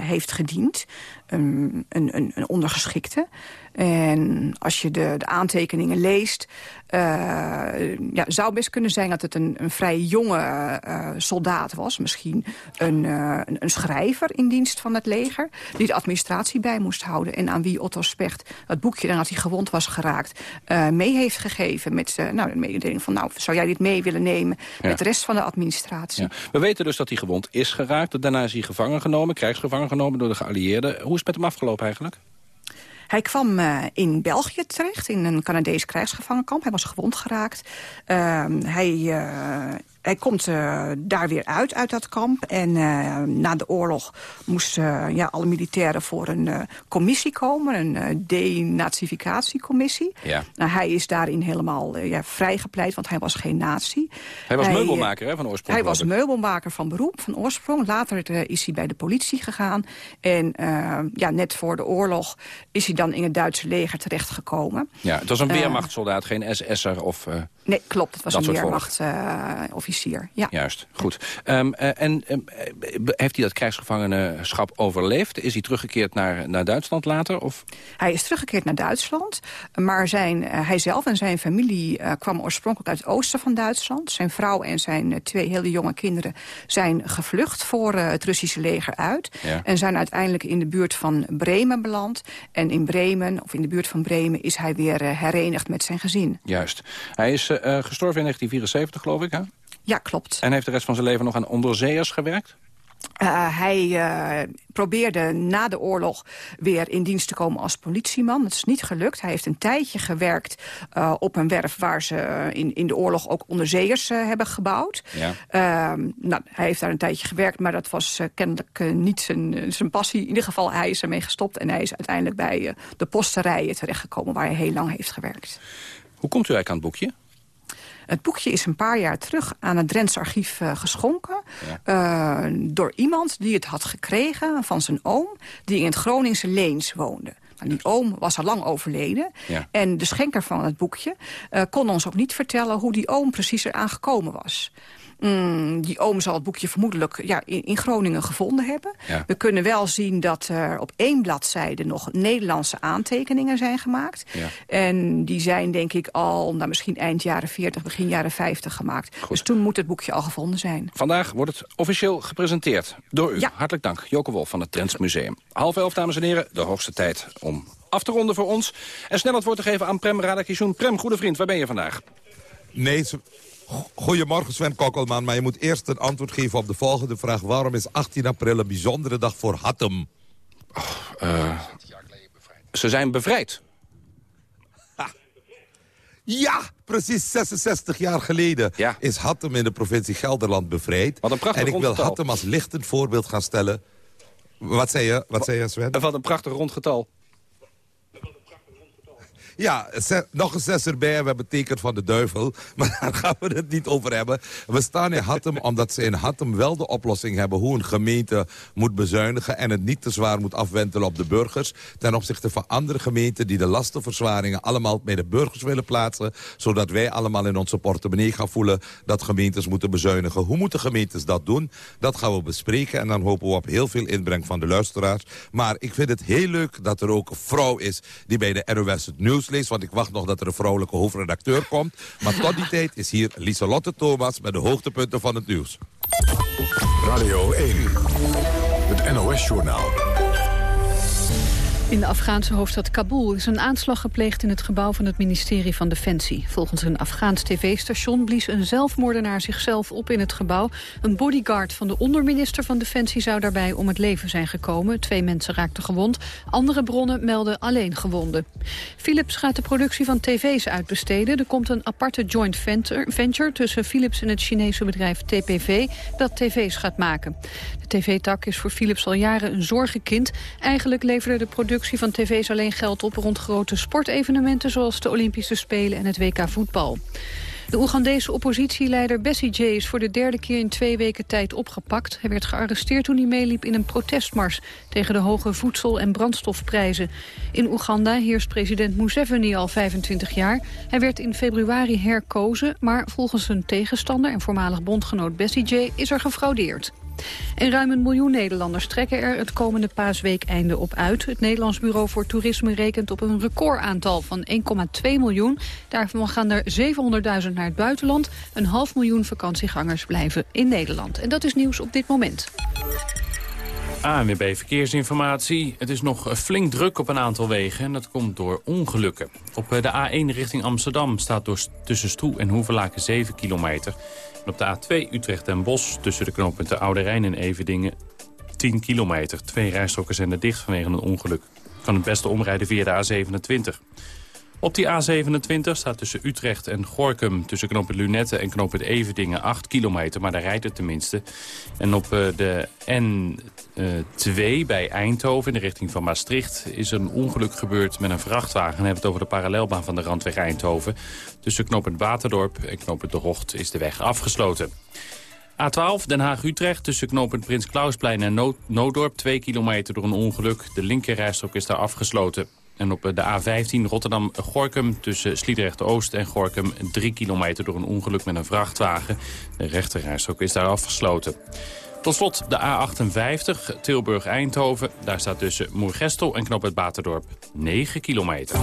heeft gediend. Een, een, een ondergeschikte. En als je de, de aantekeningen leest... Uh, ja, zou best kunnen zijn dat het een, een vrij jonge uh, soldaat was. Misschien een, uh, een, een schrijver in dienst van het leger... die de administratie bij moest houden... en aan wie Otto Specht het boekje, nadat hij gewond was geraakt... mee heeft gegeven met nou, de mededeling van... nou, zou jij dit mee willen nemen ja. met de rest van de administratie? Ja. We weten dus dat hij gewond is geraakt. Daarna is hij gevangen genomen, krijgsgevangen genomen door de geallieerden. Hoe is het met hem afgelopen eigenlijk? Hij kwam uh, in België terecht, in een Canadees krijgsgevangenkamp. Hij was gewond geraakt. Uh, hij, uh, hij komt uh, daar weer uit, uit dat kamp. En uh, na de oorlog moesten uh, ja, alle militairen voor een commissie komen. Een denazificatiecommissie. Ja. Nou, hij is daarin helemaal ja, vrijgepleit, want hij was geen nazi. Hij was hij, meubelmaker hè, van oorsprong? Hij was meubelmaker van beroep, van oorsprong. Later is hij bij de politie gegaan. En ja, net voor de oorlog is hij dan in het Duitse leger terechtgekomen. Ja, het was een weermachtsoldaat, geen SS'er of... Nee, klopt. Het was een weermachtofficier. ja. Juist, goed. Um, uh, en um, heeft hij dat krijgsgevangenschap overleefd? Is hij teruggekeerd naar, naar Duitsland later? Of? Hij is teruggekeerd naar Duitsland. Maar zijn, uh, hij zelf en zijn familie uh, kwamen oorspronkelijk uit het oosten van Duitsland. Zijn vrouw en zijn twee hele jonge kinderen zijn gevlucht voor het Russische leger uit. Ja. En zijn uiteindelijk in de buurt van Bremen beland. En in Bremen, of in de buurt van Bremen, is hij weer herenigd met zijn gezin. Juist. Hij is gestorven in 1974, geloof ik, hè? Ja, klopt. En heeft de rest van zijn leven nog aan onderzeeërs gewerkt? Uh, hij uh, probeerde na de oorlog weer in dienst te komen als politieman. Dat is niet gelukt. Hij heeft een tijdje gewerkt uh, op een werf waar ze in, in de oorlog ook onderzeeërs hebben gebouwd. Ja. nou, hij heeft daar een tijdje gewerkt, maar dat was kennelijk niet zijn, zijn passie. In ieder geval, hij is ermee gestopt en hij is uiteindelijk bij de posterijen terechtgekomen waar hij heel lang heeft gewerkt. Hoe komt u eigenlijk aan het boekje? Het boekje is een paar jaar terug aan het Drents archief uh, geschonken... Uh, door iemand die het had gekregen van zijn oom... die in het Groningse Leens woonde. Nou, die oom was al lang overleden. Ja. En de schenker van het boekje uh, kon ons ook niet vertellen... hoe die oom precies eraan gekomen was. Mm, die oom zal het boekje vermoedelijk ja, in, in Groningen gevonden hebben. Ja. We kunnen wel zien dat er op één bladzijde nog Nederlandse aantekeningen zijn gemaakt. Ja. En die zijn denk ik al nou, misschien eind jaren 40, begin jaren 50 gemaakt. Goed. Dus toen moet het boekje al gevonden zijn. Vandaag wordt het officieel gepresenteerd door u. Hartelijk dank, Joke Wolf van het Trends Museum. Half elf, dames en heren, de hoogste tijd om af te ronden voor ons. En snel het woord te geven aan Prem Radakishun. Prem, goede vriend, waar ben je vandaag? Nee, Goedemorgen Sven Kokkelman, maar je moet eerst een antwoord geven op de volgende vraag. Waarom is 18 april een bijzondere dag voor Hattem? Uh, ze zijn bevrijd. Ha. Ja, precies 66 jaar geleden ja. is Hattem in de provincie Gelderland bevrijd. Wat een prachtig En ik wil Hattem als lichtend voorbeeld gaan stellen. Wat zei je, wat zei je Sven? Wat een prachtig rond getal. Ja, nog een zes erbij. We hebben teken van de duivel. Maar daar gaan we het niet over hebben. We staan in Hattem omdat ze in Hattem wel de oplossing hebben... hoe een gemeente moet bezuinigen... en het niet te zwaar moet afwentelen op de burgers... ten opzichte van andere gemeenten... die de lastenverzwaringen allemaal bij de burgers willen plaatsen... zodat wij allemaal in onze portemonnee gaan voelen... dat gemeentes moeten bezuinigen. Hoe moeten gemeentes dat doen? Dat gaan we bespreken. En dan hopen we op heel veel inbreng van de luisteraars. Maar ik vind het heel leuk dat er ook een vrouw is... die bij de NOS het nieuws lees, want ik wacht nog dat er een vrouwelijke hoofdredacteur komt. Maar tot die tijd is hier Lieselotte Thomas met de hoogtepunten van het nieuws. Radio 1, het NOS-journaal. In de Afghaanse hoofdstad Kabul is een aanslag gepleegd in het gebouw van het ministerie van Defensie. Volgens een Afghaans tv-station blies een zelfmoordenaar zichzelf op in het gebouw. Een bodyguard van de onderminister van Defensie zou daarbij om het leven zijn gekomen. Twee mensen raakten gewond. Andere bronnen melden alleen gewonden. Philips gaat de productie van tv's uitbesteden. Er komt een aparte joint venture tussen Philips en het Chinese bedrijf TPV dat tv's gaat maken. De tv-tak is voor Philips al jaren een zorgenkind. Eigenlijk leverde de productie van tv's alleen geld op rond grote sportevenementen... zoals de Olympische Spelen en het WK voetbal. De Oegandese oppositieleider Bessie is voor de derde keer in twee weken tijd opgepakt. Hij werd gearresteerd toen hij meeliep in een protestmars tegen de hoge voedsel- en brandstofprijzen. In Oeganda heerst president Museveni al 25 jaar. Hij werd in februari herkozen, maar volgens zijn tegenstander en voormalig bondgenoot Bessie is er gefraudeerd. En ruim een miljoen Nederlanders trekken er het komende paasweekeinde op uit. Het Nederlands Bureau voor Toerisme rekent op een recordaantal van 1,2 miljoen. Daarvan gaan er 700.000 naar het buitenland. Een half miljoen vakantiegangers blijven in Nederland. En dat is nieuws op dit moment. ANWB Verkeersinformatie. Het is nog flink druk op een aantal wegen en dat komt door ongelukken. Op de A1 richting Amsterdam staat door tussen Stroe en Hoevelaken 7 kilometer op de A2 Utrecht en Bos tussen de knooppunten Oude Rijn en Evedingen 10 kilometer. Twee rijstroken zijn er dicht vanwege een ongeluk. Kan het beste omrijden via de A27. Op die A27 staat tussen Utrecht en Gorkum... tussen knooppunt Lunette en knooppunt Evedingen 8 kilometer, maar daar rijdt het tenminste. En op eh, de N2 bij Eindhoven in de richting van Maastricht... is een ongeluk gebeurd met een vrachtwagen. Dan hebben we het over de parallelbaan van de randweg Eindhoven. Tussen knooppunt Waterdorp en knooppunt De Hocht is de weg afgesloten. A12 Den Haag-Utrecht tussen knooppunt Prins Klausplein en Noodorp... 2 kilometer door een ongeluk. De linkerrijstrook is daar afgesloten. En op de A15 Rotterdam-Gorkum tussen Sliedrecht-Oost en Gorkum... 3 kilometer door een ongeluk met een vrachtwagen. De rechterrijstrook is daar afgesloten. Tot slot de A58 Tilburg-Eindhoven. Daar staat tussen Moergestel en Knop het Baterdorp 9 kilometer.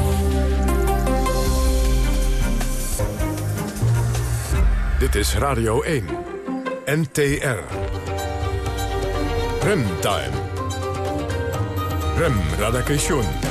Dit is Radio 1. NTR. Remtime. Rem Radakation.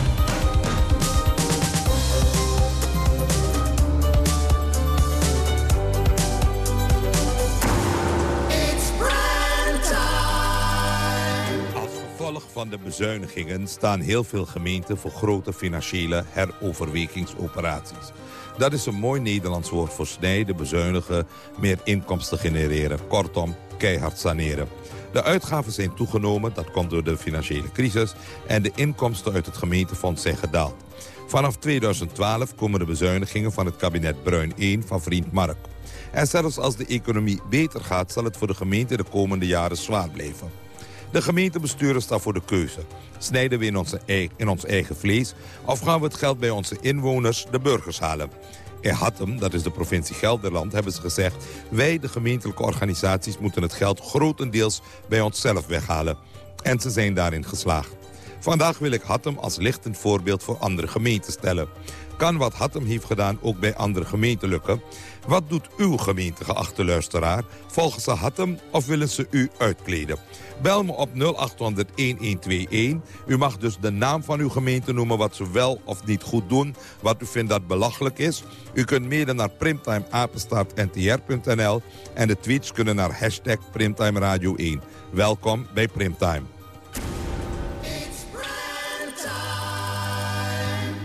Van de bezuinigingen staan heel veel gemeenten voor grote financiële heroverwegingsoperaties. Dat is een mooi Nederlands woord voor snijden, bezuinigen, meer inkomsten genereren. Kortom, keihard saneren. De uitgaven zijn toegenomen, dat komt door de financiële crisis... en de inkomsten uit het gemeentefonds zijn gedaald. Vanaf 2012 komen de bezuinigingen van het kabinet Bruin 1 van vriend Mark. En zelfs als de economie beter gaat... zal het voor de gemeente de komende jaren zwaar blijven. De gemeentebesturen staan voor de keuze. Snijden we in, onze, in ons eigen vlees... of gaan we het geld bij onze inwoners, de burgers, halen? In Hattem, dat is de provincie Gelderland, hebben ze gezegd... wij, de gemeentelijke organisaties, moeten het geld grotendeels bij onszelf weghalen. En ze zijn daarin geslaagd. Vandaag wil ik Hattem als lichtend voorbeeld voor andere gemeenten stellen. Kan wat Hattem heeft gedaan ook bij andere gemeenten lukken? Wat doet uw gemeente, geachte luisteraar? Volgen ze Hattem of willen ze u uitkleden? Bel me op 0800-1121. U mag dus de naam van uw gemeente noemen wat ze wel of niet goed doen. Wat u vindt dat belachelijk is. U kunt mailen naar primtimeapenstaartntr.nl. En de tweets kunnen naar hashtag Primtime Radio 1. Welkom bij Primtime.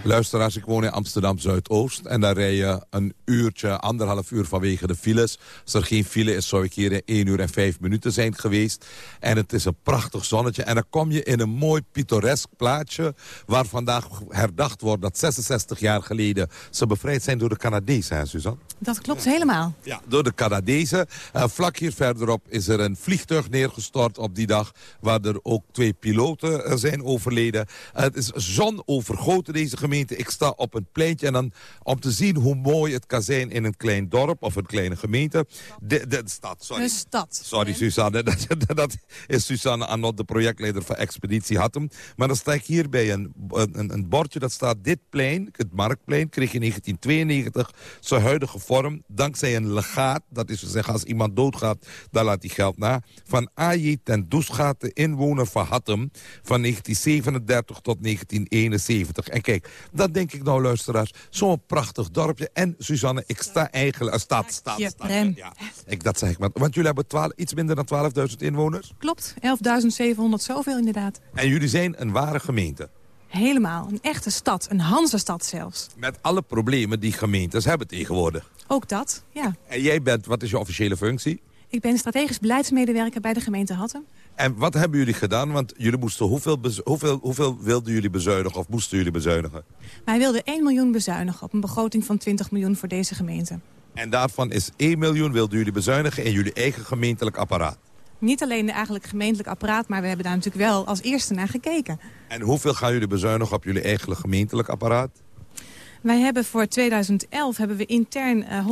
Luisteraars, ik woon in Amsterdam Zuidoost. En daar rij je een uurtje, anderhalf uur vanwege de files. Als er geen file is, zou ik hier in 1 uur en 5 minuten zijn geweest. En het is een prachtig zonnetje. En dan kom je in een mooi pittoresk plaatje... waar vandaag herdacht wordt dat 66 jaar geleden... ze bevrijd zijn door de Canadezen, hè, Suzanne? Dat klopt helemaal. Ja, door de Canadezen. Uh, vlak hier verderop is er een vliegtuig neergestort op die dag... waar er ook twee piloten uh, zijn overleden. Uh, het is zonovergoten, deze gemeente. Ik sta op een pleintje en dan om te zien hoe mooi het kan zijn in een klein dorp of een kleine gemeente. De, de stad, sorry. Een stad. Sorry, Suzanne. Dat, dat is Suzanne Anot, de projectleider van Expeditie Hattem. Maar dan sta ik hier bij een, een, een bordje dat staat... dit plein, het Marktplein, kreeg in 1992 zijn huidige vorm... dankzij een legaat, dat is te zeggen als iemand doodgaat, dan laat hij geld na... van A.J. ten Doesgaat, de inwoner van Hattem... van 1937 tot 1971. En kijk, dat denk ik nou, luisteraars. Zo'n prachtig dorpje. En Suzanne, ik sta eigenlijk... Stad, stad. Ja, ik, dat zeg ik maar. Want jullie hebben 12, iets minder dan 12.000 inwoners. Klopt, 11.700 zoveel inderdaad. En jullie zijn een ware gemeente. Helemaal, een echte stad, een Hansestad zelfs. Met alle problemen die gemeentes hebben tegenwoordig. Ook dat, ja. En jij bent, wat is je officiële functie? Ik ben strategisch beleidsmedewerker bij de gemeente Hattem. En wat hebben jullie gedaan? Want jullie moesten hoeveel, hoeveel, hoeveel wilden jullie bezuinigen of moesten jullie bezuinigen? Wij wilden 1 miljoen bezuinigen op een begroting van 20 miljoen voor deze gemeente. En daarvan is 1 miljoen wilden jullie bezuinigen in jullie eigen gemeentelijk apparaat? Niet alleen de eigenlijk gemeentelijk apparaat, maar we hebben daar natuurlijk wel als eerste naar gekeken. En hoeveel gaan jullie bezuinigen op jullie eigen gemeentelijk apparaat? Wij hebben voor 2011 hebben we intern uh,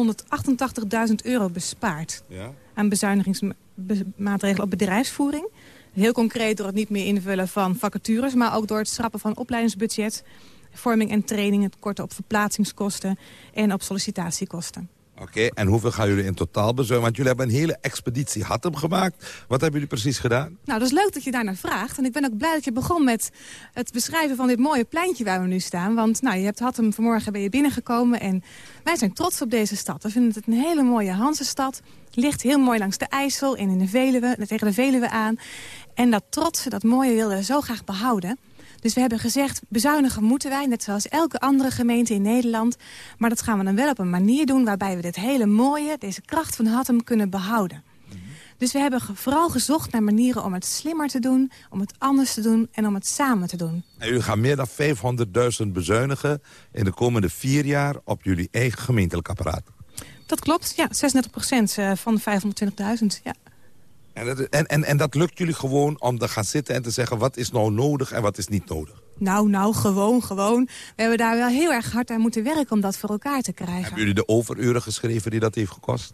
188.000 euro bespaard ja? aan bezuinigingsmaatregelen op bedrijfsvoering. Heel concreet door het niet meer invullen van vacatures... maar ook door het schrappen van opleidingsbudget... vorming en training, het korten op verplaatsingskosten... en op sollicitatiekosten. Oké, en hoeveel gaan jullie in totaal bezuinigen? Want jullie hebben een hele expeditie Hattem gemaakt. Wat hebben jullie precies gedaan? Nou, dat is leuk dat je daar naar vraagt. En ik ben ook blij dat je begon met het beschrijven van dit mooie pleintje waar we nu staan. Want nou, je hebt Hattem vanmorgen ben je binnengekomen en wij zijn trots op deze stad. We vinden het een hele mooie Hansestad. Ligt heel mooi langs de IJssel en in de Veluwe, tegen de Veluwe aan. En dat trotse, dat mooie wilden we zo graag behouden. Dus we hebben gezegd, bezuinigen moeten wij, net zoals elke andere gemeente in Nederland. Maar dat gaan we dan wel op een manier doen waarbij we dit hele mooie, deze kracht van Hattem kunnen behouden. Dus we hebben vooral gezocht naar manieren om het slimmer te doen, om het anders te doen en om het samen te doen. En u gaat meer dan 500.000 bezuinigen in de komende vier jaar op jullie eigen gemeentelijk apparaat. Dat klopt, ja, 36 procent eh, van de 520.000, ja. En, dat, en, en, dat lukt jullie gewoon om te gaan zitten en te zeggen... wat is nou nodig en wat is niet nodig? Nou, nou, gewoon, gewoon. We hebben daar wel heel erg hard aan moeten werken om dat voor elkaar te krijgen. Hebben jullie de overuren geschreven die dat heeft gekost?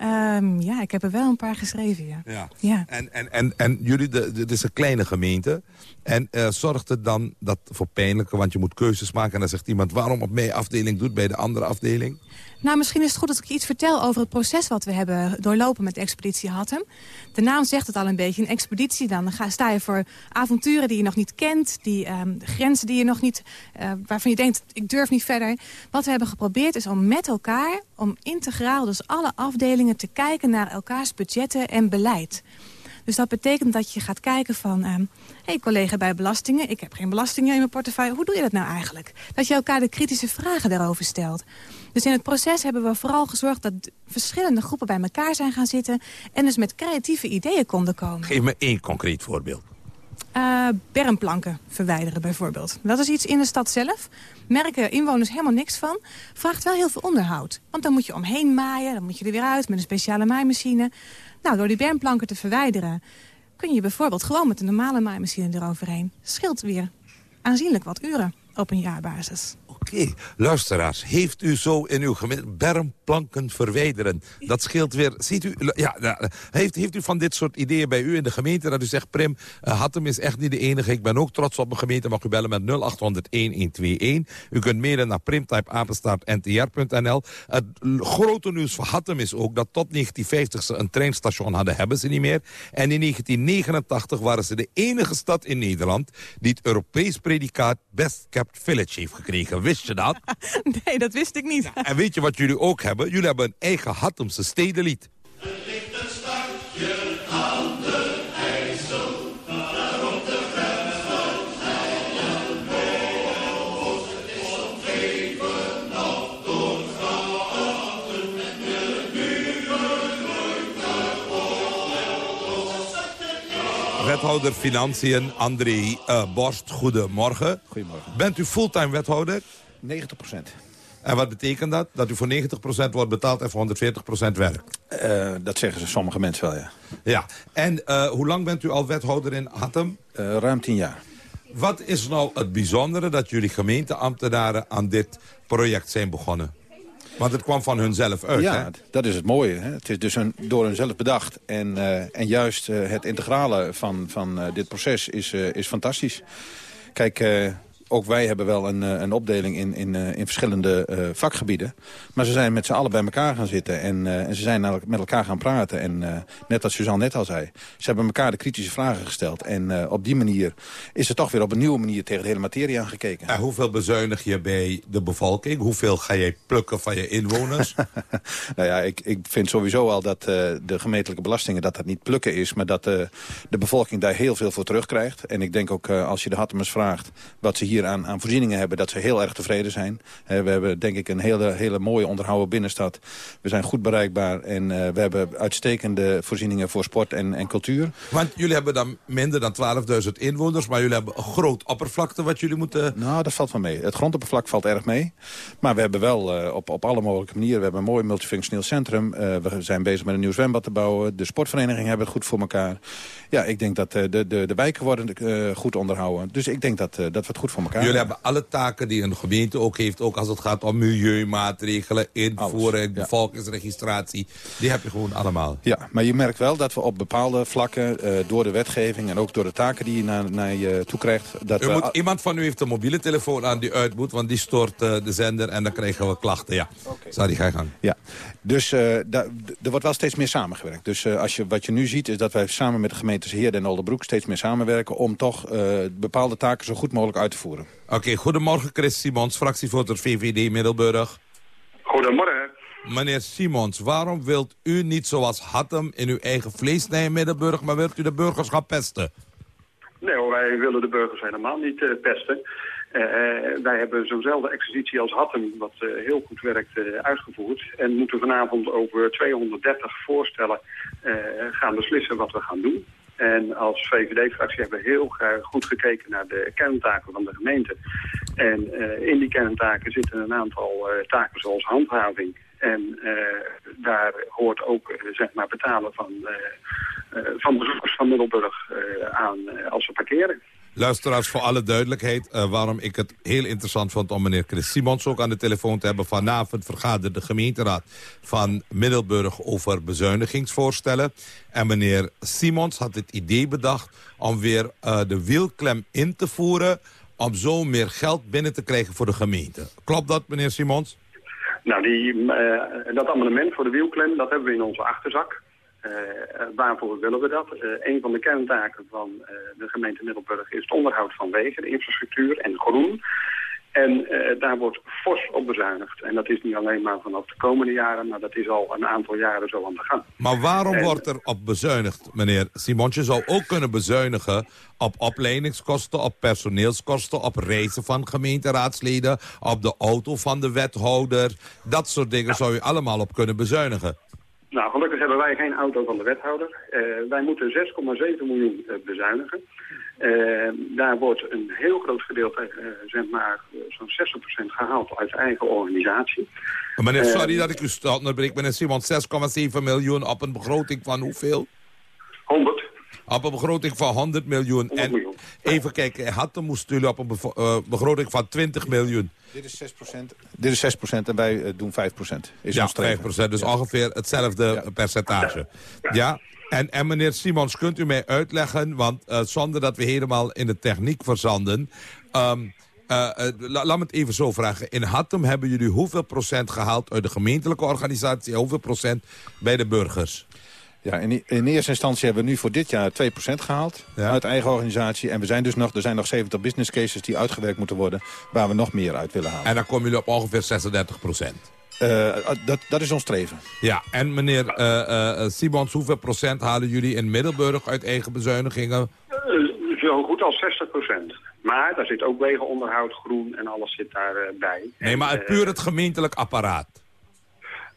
um, ja, ik heb er wel een paar geschreven, ja. ja. ja. En, en, en, en jullie, het is een kleine gemeente. En uh, zorgt het dan dat voor pijnlijke, want je moet keuzes maken... en dan zegt iemand, waarom op mijn afdeling doet bij de andere afdeling? Nou, misschien is het goed dat ik iets vertel over het proces wat we hebben doorlopen met expeditie Hattem. De naam zegt het al een beetje. Een expeditie, dan ga, sta je voor avonturen die nog niet kent, die um, grenzen die je nog niet, uh, waarvan je denkt, ik durf niet verder. Wat we hebben geprobeerd is om met elkaar, om integraal, dus alle afdelingen te kijken naar elkaars budgetten en beleid. Dus dat betekent dat je gaat kijken van... um, hey, collega bij belastingen, ik heb geen belastingen in mijn portefeuille. Hoe doe je dat nou eigenlijk? Dat je elkaar de kritische vragen daarover stelt. Dus in het proces hebben we vooral gezorgd dat verschillende groepen bij elkaar zijn gaan zitten... en dus met creatieve ideeën konden komen. Geef me één concreet voorbeeld. Uh, bermplanken verwijderen bijvoorbeeld. Dat is iets in de stad zelf. Merken inwoners helemaal niks van. Vraagt wel heel veel onderhoud. Want dan moet je omheen maaien, dan moet je er weer uit met een speciale maaimachine. Nou, door die bermplanken te verwijderen... kun je bijvoorbeeld gewoon met een normale maaimachine eroverheen. Scheelt weer aanzienlijk wat uren op een jaarbasis. Oké, luisteraars, heeft u zo in uw gemeente bermplanken verwijderen? Dat scheelt weer. Ziet u, ja, heeft, heeft u van dit soort ideeën bij u in de gemeente dat u zegt, Prim, uh, Hattem is echt niet de enige. Ik ben ook trots op mijn gemeente. Mag u bellen met 0800-1121. U kunt mailen naar primtypeapenstaartntr.nl. Het grote nieuws voor Hattem is ook dat tot 1950 ze een treinstation hadden, hebben ze niet meer. En in 1989 waren ze de enige stad in Nederland die het Europees predicaat Best Kept Village heeft gekregen. Wist je dat? Nee, dat wist ik niet. En weet je wat jullie ook hebben? Jullie hebben een eigen Hattemse stedenlied. Wethouder Financiën André uh, Borst, goedemorgen. Goedemorgen. Bent u fulltime wethouder? 90 procent. En wat betekent dat? Dat u voor 90% wordt betaald en voor 140% werkt? Uh, dat zeggen ze sommige mensen wel, ja. Ja. En uh, hoe lang bent u al wethouder in Hattem? Uh, ruim tien jaar. Wat is nou het bijzondere dat jullie gemeenteambtenaren aan dit project zijn begonnen? Want het kwam van hunzelf uit, Ja, hè? dat is het mooie. Hè? Het is dus een, door hunzelf bedacht. En, en juist het integrale van, van dit proces is, is fantastisch. Kijk, ook wij hebben wel een, een opdeling in, in, in verschillende uh, vakgebieden. Maar ze zijn met z'n allen bij elkaar gaan zitten. En, uh, en ze zijn met elkaar gaan praten. En uh, net wat Suzanne net al zei. Ze hebben elkaar de kritische vragen gesteld. En op die manier is er toch weer op een nieuwe manier tegen de hele materie aangekeken. En hoeveel bezuinig je bij de bevolking? Hoeveel ga je plukken van je inwoners? nou ja, ik, ik vind sowieso al dat de gemeentelijke belastingen dat dat niet plukken is. Maar dat de bevolking daar heel veel voor terugkrijgt. En ik denk ook als je de Hattemers vraagt wat ze hier aan, aan voorzieningen hebben... dat ze heel erg tevreden zijn. Uh, we hebben denk ik een hele, hele mooie onderhouden binnenstad. We zijn goed bereikbaar en uh, we hebben uitstekende voorzieningen voor sport en, en cultuur. Want jullie hebben dan minder dan 12.000 inwoners... maar jullie hebben een groot oppervlakte wat jullie moeten... Nou, dat valt wel mee. Het grondoppervlak valt erg mee. Maar we hebben wel uh, op, op alle mogelijke manieren... we hebben een mooi multifunctioneel centrum. we zijn bezig met een nieuw zwembad te bouwen. De sportvereniging hebben het goed voor elkaar. Ja, ik denk dat de, de, de wijken worden goed onderhouden. Dus ik denk dat, dat we het goed voor elkaar Jullie hebben alle taken die een gemeente ook heeft. Ook als het gaat om milieumaatregelen, invoeren, ja. bevolkingsregistratie. Die heb je gewoon allemaal. Ja, maar je merkt wel dat we op bepaalde vlakken... Uh, door de wetgeving en ook door de taken die je naar, naar je toe krijgt... Dat u we moet, iemand van u heeft een mobiele telefoon aan die uit moet... want die stoort uh, de zender en dan krijgen we klachten. Ja. Okay. Sorry, ga je gang. Ja, dus uh, er wordt wel steeds meer samengewerkt. Dus als je, wat je nu ziet is dat wij samen met de gemeentes Heerde en Oldenbroek... steeds meer samenwerken om toch bepaalde taken zo goed mogelijk uit te voeren. Oké, okay, goedemorgen Chris Simons, fractievoorzitter VVD Middelburg. Goedemorgen. Meneer Simons, waarom wilt u niet zoals Hattem in uw eigen vleesnij in Middelburg... maar wilt u de burgers gaan pesten? Nee hoor, wij willen de burgers helemaal niet uh, pesten. Uh, wij hebben zo'nzelfde exercitie als Hattem, wat uh, heel goed werkt, uitgevoerd. En moeten vanavond over 230 voorstellen gaan beslissen wat we gaan doen. En als VVD-fractie hebben we heel goed gekeken naar de kerntaken van de gemeente. En uh, in die kerntaken zitten een aantal uh, taken zoals handhaving. En uh, daar hoort ook zeg maar betalen van, van bezoekers van Middelburg aan als ze parkeren. Luisteraars, voor alle duidelijkheid, uh, waarom ik het heel interessant vond om meneer Chris Simons ook aan de telefoon te hebben. Vanavond vergaderde de gemeenteraad van Middelburg over bezuinigingsvoorstellen. En meneer Simons had het idee bedacht om weer uh, de wielklem in te voeren om zo meer geld binnen te krijgen voor de gemeente. Klopt dat, meneer Simons? Nou, die, uh, dat amendement voor de wielklem, dat hebben we in onze achterzak. Uh, waarvoor willen we dat? Uh, een van de kerntaken van de gemeente Middelburg is het onderhoud van wegen, de infrastructuur en groen. En daar wordt fors op bezuinigd. En dat is niet alleen maar vanaf de komende jaren, maar dat is al een aantal jaren zo aan de gang. Maar waarom en, wordt er op bezuinigd, meneer Simons? Je zou ook kunnen bezuinigen op opleidingskosten, op personeelskosten, op reizen van gemeenteraadsleden, op de auto van de wethouder. Dat soort dingen ja. zou je allemaal op kunnen bezuinigen. Nou, gelukkig hebben wij geen auto van de wethouder. Uh, wij moeten 6,7 miljoen uh, bezuinigen. Eh, daar wordt een heel groot gedeelte, eh, zeg maar eh, zo'n 60% gehaald uit eigen organisatie. Meneer, Eh, sorry dat ik u onderbreek. Meneer Simon, 6,7 miljoen op een begroting van hoeveel? 100. Op een begroting van 100 miljoen. en even kijken, Hattem moest jullie op een eh, begroting van 20 miljoen. Dit is 6%, dit is 6% en wij eh, doen 5%. Is ja, ons streven. 5%, dus ongeveer hetzelfde percentage. Ja. En, en meneer Simons, kunt u mij uitleggen, want eh, zonder dat we helemaal in de techniek verzanden... ehm, eh, eh, la- laat me het even zo vragen. In Hattem hebben jullie hoeveel procent gehaald uit de gemeentelijke organisatie... en hoeveel procent bij de burgers? Ja, in, in eerste instantie hebben we nu voor dit jaar 2% gehaald uit eigen organisatie. En we zijn dus nog, er zijn nog 70 business cases die uitgewerkt moeten worden... waar we nog meer uit willen halen. En dan komen jullie op ongeveer 36 procent. Eh, dat, dat is ons streven. Ja, en meneer eh, eh, Simons, hoeveel procent halen jullie in Middelburg uit eigen bezuinigingen? Zo goed als 60%. Maar daar zit ook wegenonderhoud, groen en alles zit daarbij. bij. Nee, maar het puur het gemeentelijk apparaat.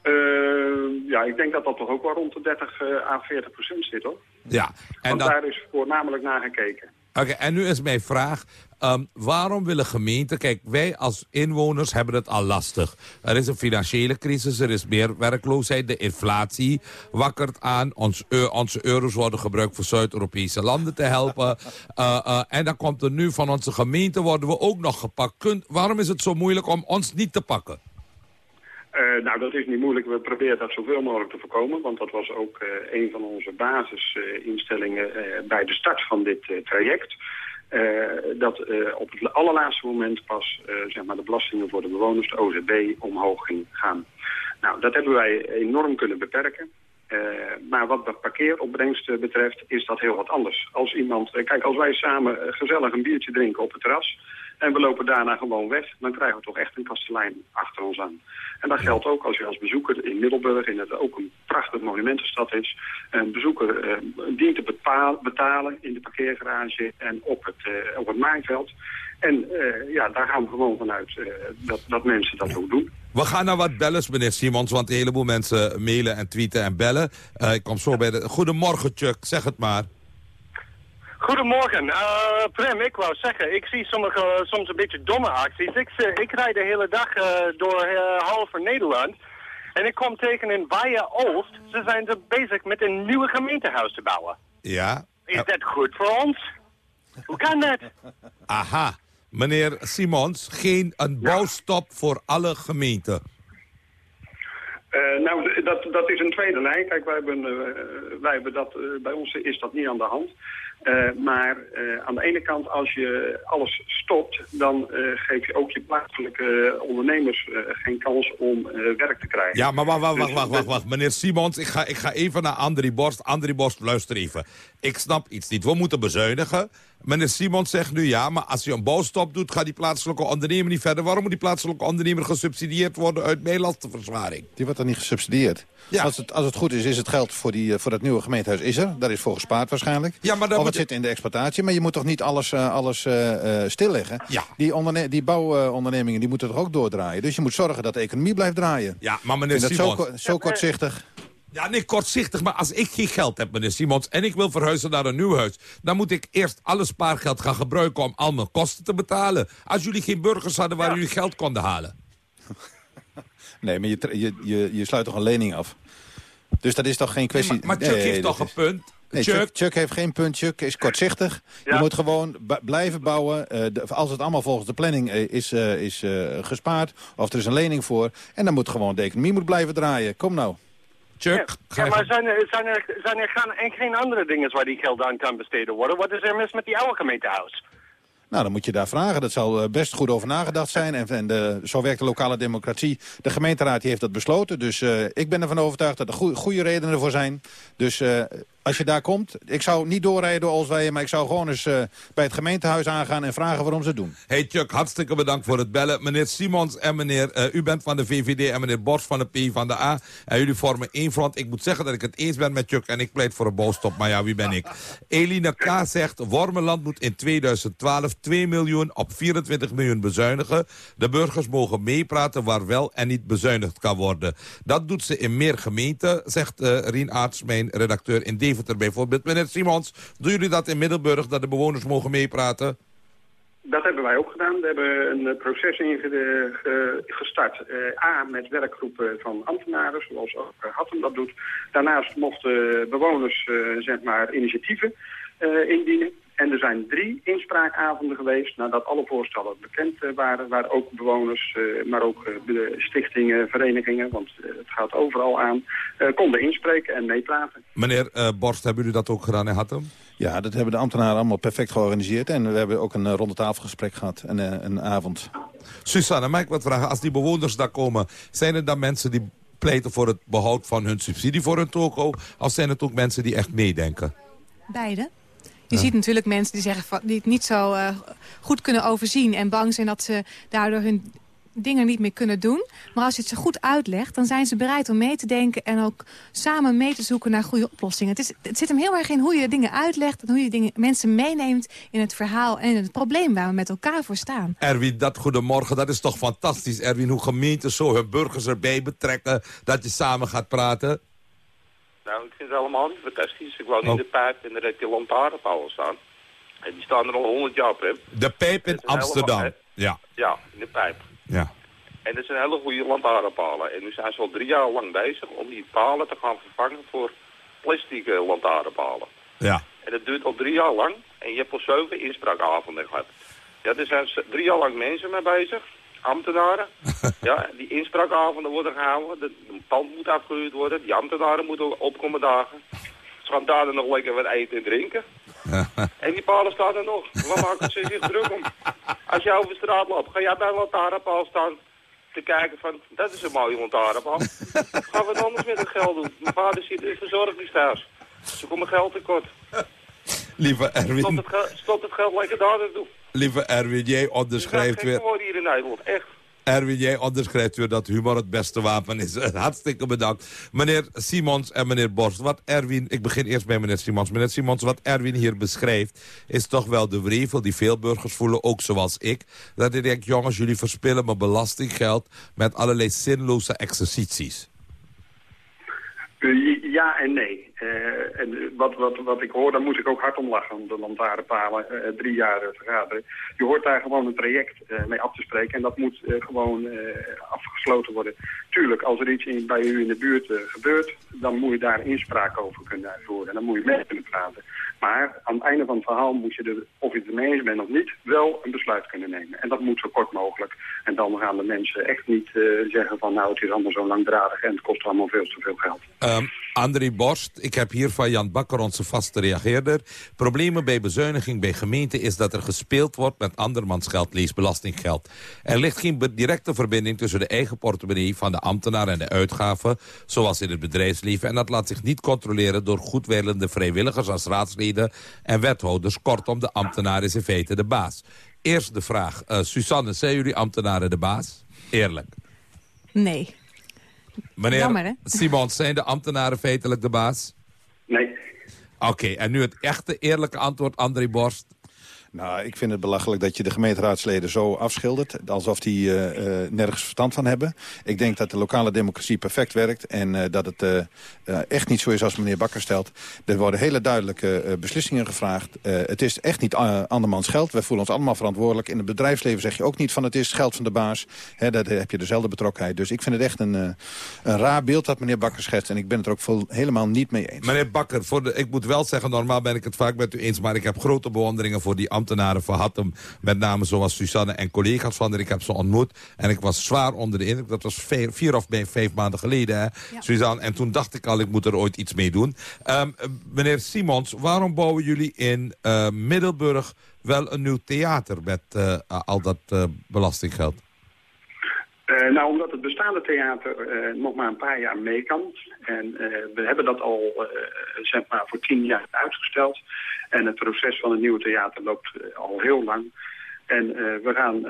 Eh, ja, ik denk dat dat toch ook wel rond de 30 eh, à 40 procent zit, hoor. Ja, en Want dat... daar is voornamelijk naar gekeken. Oké, en nu is mijn vraag. ehm, waarom willen gemeenten... Kijk, wij als inwoners hebben het al lastig. Er is een financiële crisis, er is meer werkloosheid. De inflatie wakkert aan. Ons, onze euro's worden gebruikt voor Zuid-Europese landen te helpen. Eh, en dan komt er nu van onze gemeente worden we ook nog gepakt. Kunt, waarom is het zo moeilijk om ons niet te pakken? Eh, nou, dat is niet moeilijk. We proberen dat zoveel mogelijk te voorkomen. Want dat was ook eh, een van onze basisinstellingen eh, bij de start van dit traject. Dat op het allerlaatste moment pas zeg maar de belastingen voor de bewoners, de OZB, omhoog ging gaan. Nou, dat hebben wij enorm kunnen beperken. Maar wat de parkeeropbrengst betreft is dat heel wat anders. Als iemand, kijk, als wij samen gezellig een biertje drinken op het terras en we lopen daarna gewoon weg, dan krijgen we toch echt een kastelein achter ons aan. En dat geldt ook als je als bezoeker in Middelburg, in het ook een prachtig monumentenstad is, een bezoeker eh, dient te betalen in de parkeergarage en op het, eh, op het maaiveld. En eh, ja, daar gaan we gewoon vanuit eh, dat, dat mensen dat ook doen. We gaan naar wat bellers, meneer Simons, want een heleboel mensen mailen en tweeten en bellen. Eh, ik kom zo bij de... Goedemorgen, Chuck, zeg het maar. Goedemorgen. Eh Prem, ik wou zeggen, ik zie sommige, soms een beetje domme acties. Ik, eh, ik rijd de hele dag eh, door halver Nederland. En ik kom tegen in Weijen Oost. Ze zijn er bezig met een nieuwe gemeentehuis te bouwen. Ja? Is dat goed voor ons? Hoe kan dat? Aha. Meneer Simons, geen een bouwstop voor alle gemeenten. Nou, dat, dat is een tweede lijn. Kijk, wij hebben, wij hebben dat, bij ons is dat niet aan de hand. Eh, maar eh, aan de ene kant, als je alles stopt, dan eh, geef je ook je plaatselijke ondernemers geen kans om werk te krijgen. Ja, maar wacht, wacht, Dus wacht, wacht, wacht, wacht. Meneer Simons, ik ga, ik ga even naar Andrie Borst. Andrie Borst, luister even. Ik snap iets niet. We moeten bezuinigen. Meneer Simons zegt nu ja, maar als je een bouwstop doet... gaat die plaatselijke ondernemer niet verder. Waarom moet die plaatselijke ondernemer gesubsidieerd worden... uit bijlastenverzwaring? Die wordt dan niet gesubsidieerd. Als, het, als het goed is, is het geld voor, die, eh, voor dat nieuwe gemeentehuis is er. Daar is voor gespaard waarschijnlijk. Ja, maar dan of het zit in de exploitatie. Maar je moet toch niet alles, eh, alles eh, eh, stilleggen? Ja. Die, die bouwondernemingen die moeten toch ook doordraaien? Dus je moet zorgen dat de economie blijft draaien. Ja, maar meneer zo, ko- zo kortzichtig. Ja, nee, kortzichtig. Maar als ik geen geld heb, meneer Simons... en ik wil verhuizen naar een nieuw huis... dan moet ik eerst alle spaargeld gaan gebruiken... om al mijn kosten te betalen. Als jullie geen burgers hadden waar jullie geld konden halen. Nee, maar je, je, je, je sluit toch een lening af? Dus dat is toch geen kwestie... maar- maar Chuck Nee, heeft toch een is- punt? Nee, Chuck? Chuck, Chuck heeft geen punt. Chuck is kortzichtig. Je moet gewoon blijven bouwen. Eh, de- als het allemaal volgens de planning eh, is, eh, is eh, gespaard... of er is een lening voor... en dan moet gewoon de economie moet blijven draaien. Kom nou. Chuck, Ja, maar zijn er, zijn er, zijn er gaan, en geen andere dingen waar die geld aan kan besteden worden? Wat is er mis met die oude gemeentehuis? Nou, dan moet je daar vragen. Dat zal eh, best goed over nagedacht zijn. En, en de, zo werkt de lokale democratie. De gemeenteraad die heeft dat besloten. Dus eh, ik ben ervan overtuigd dat er goe- goede redenen ervoor zijn. Dus eh, als je daar komt... Ik zou niet doorrijden door Olsweijen... maar ik zou gewoon eens eh, bij het gemeentehuis aangaan... en vragen waarom ze het doen. Hey Chuck, hartstikke bedankt voor het bellen. Meneer Simons en meneer, eh, u bent van de VVD en meneer Bos van de P van de A. En jullie vormen één front. Ik moet zeggen dat ik het eens ben met Chuck en ik pleit voor een bouwstop. Maar ja, wie ben ik? Eline K. zegt, Wormeland moet in 2012 2 miljoen op 24 miljoen bezuinigen. De burgers mogen meepraten waar wel en niet bezuinigd kan worden. Dat doet ze in meer gemeenten, zegt eh Rien Aarts, mijn redacteur in Deventer. Deventer bijvoorbeeld. Meneer Simons, doen jullie dat in Middelburg, dat de bewoners mogen meepraten? Dat hebben wij ook gedaan. We hebben een eh, proces ingestart. Uh, A, met werkgroepen van ambtenaren, zoals ook uh, Hattem dat doet. Daarnaast mochten bewoners zeg maar initiatieven indienen. En er zijn drie inspraakavonden geweest nadat alle voorstellen bekend eh, waren. Waar ook bewoners, eh, maar ook eh, de stichtingen, verenigingen, want het gaat overal aan, konden inspreken en meepraten. Meneer Borst, hebben jullie dat ook gedaan in Hattem? Ja, dat hebben de ambtenaren allemaal perfect georganiseerd. En we hebben ook een ronde tafelgesprek gehad, en een avond. Susanne, mag ik wat vragen? Als die bewoners daar komen, zijn er dan mensen die pleiten voor het behoud van hun subsidie voor hun toko? Of zijn het ook mensen die echt meedenken? Beide. Je ziet natuurlijk mensen die, zeggen van, die het niet zo uh, goed kunnen overzien... en bang zijn dat ze daardoor hun dingen niet meer kunnen doen. Maar als je het ze goed uitlegt, dan zijn ze bereid om mee te denken... en ook samen mee te zoeken naar goede oplossingen. Het, is, het zit hem heel erg in hoe je dingen uitlegt... en hoe je dingen, mensen meeneemt in het verhaal en in het probleem... waar we met elkaar voor staan. Erwin, dat goedemorgen, dat is toch fantastisch, Erwin... hoe gemeenten zo hun burgers erbij betrekken... dat je samen gaat praten? Nou, ik vind het allemaal niet fantastisch. Ik woon in oh. de pijp en daar heb je lantaarnpalen staan. En die staan er al honderd jaar op. De pijp in Amsterdam, ja. Ja, in de pijp. Ja. En dat zijn hele goede lantaarnpalen. En nu zijn ze al drie jaar lang bezig om die palen te gaan vervangen voor plastic lantaarnpalen. Ja. En dat duurt al drie jaar lang. En je hebt al zeven inspraakavonden gehad. Ja, er zijn drie jaar lang mensen mee bezig ambtenaren. ja, die inspraakavonden worden gehouden. De, de pand moet afgehuurd worden. Die ambtenaren moeten opkomen dagen. Ze gaan daar nog lekker wat eten en drinken. en die palen staan er nog. Waar maken ze zich druk om? Als je over de straat loopt, ga jij bij een lantaarnpaal staan te kijken van, dat is een mooie lantaarnpaal. Gaan we het anders met het geld doen? Mijn vader zit in verzorgingshuis. Ze komen geld tekort. Lieve Erwin. Stop het, stop het geld lekker daar naartoe. Lieve Erwin, jij onderschrijft weer... hier in Nederland, echt. Erwin, jij onderschrijft weer dat humor het beste wapen is. Hartstikke bedankt. Meneer Simons en meneer Borst, wat Erwin... Ik begin eerst bij meneer Simons. Meneer Simons, wat Erwin hier beschrijft... is toch wel de wrevel die veel burgers voelen, ook zoals ik. Dat ik denk, jongens, jullie verspillen mijn belastinggeld... met allerlei zinloze exercities. Ja en nee. Uh, en wat, wat, wat ik hoor, daar moet ik ook hard om lachen, om de lantaarnpalen uh, drie jaar vergaderen. Je hoort daar gewoon een traject mee af te spreken en dat moet gewoon afgesloten worden. Tuurlijk, als er iets in, bij u in de buurt gebeurt, dan moet je daar inspraak over kunnen uitvoeren. En dan moet je mee kunnen praten. Maar aan het einde van het verhaal moet je, de, of je het ermee bent of niet, wel een besluit kunnen nemen. En dat moet zo kort mogelijk. En dan gaan de mensen echt niet zeggen van nou het is allemaal zo langdradig en het kost allemaal veel te veel geld. Um, André Borst, ik heb hier van Jan Bakker, onze vaste reageerder. Problemen bij bezuiniging bij gemeenten is dat er gespeeld wordt met andermans geld, lees belastinggeld. Er ligt geen directe verbinding tussen de eigen portemonnee van de ambtenaar en de uitgaven, zoals in het bedrijfsleven. En dat laat zich niet controleren door goedwillende vrijwilligers als raadsleden en wethouders. Kortom, de ambtenaar is in feite de baas. Eerst de vraag, uh, Susanne, zijn jullie ambtenaren de baas? Eerlijk. Nee. Meneer Jammer, Simons, zijn de ambtenaren feitelijk de baas? Nee. Oké, en nu het echte eerlijke antwoord, André Borst. Nou, ik vind het belachelijk dat je de gemeenteraadsleden zo afschildert. Alsof die uh, uh, nergens verstand van hebben. Ik denk dat de lokale democratie perfect werkt. En uh, dat het echt niet zo is als meneer Bakker stelt. Er worden hele duidelijke beslissingen gevraagd. het is echt niet andermans geld. Wij voelen ons allemaal verantwoordelijk. In het bedrijfsleven zeg je ook niet van het is geld van de baas. Daar heb je dezelfde betrokkenheid. Dus ik vind het echt een, een raar beeld dat meneer Bakker schetst. En ik ben het er ook vol, helemaal niet mee eens. Meneer Bakker, voor ik moet wel zeggen, normaal ben ik het vaak met u eens. Maar ik heb grote bewonderingen voor die ambtenaren van Hattem. Met name zoals Suzanne en collega's van haar. Ik heb ze ontmoet en ik was zwaar onder de indruk. Dat was vier, vier of vijf maanden geleden, hè, Suzanne. En toen dacht ik al, ik moet er ooit iets mee doen. Um, meneer Simons, waarom bouwen jullie in uh, Middelburg wel een nieuw theater met uh, al dat uh, belastinggeld? Uh, nou, omdat het bestaande theater uh, nog maar een paar jaar mee kan. En uh, we hebben dat al zeg maar voor tien jaar uitgesteld. En het proces van het nieuwe theater loopt al heel lang. En we gaan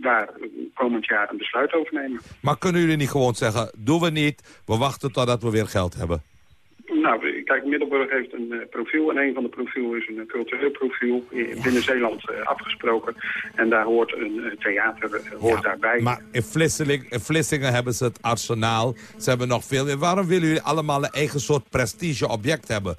daar komend jaar een besluit over nemen. Maar kunnen jullie niet gewoon zeggen, doen we niet, we wachten totdat we weer geld hebben? Nou, kijk, Middelburg heeft een eh, profiel en een van de profielen is een eh, cultureel profiel binnen Zeeland eh, afgesproken. En daar hoort een eh, theater eh, hoort daarbij. Maar in Vlissingen, in Vlissingen hebben ze het arsenaal. Ze hebben nog veel. En waarom willen jullie allemaal een eigen soort prestige-object hebben?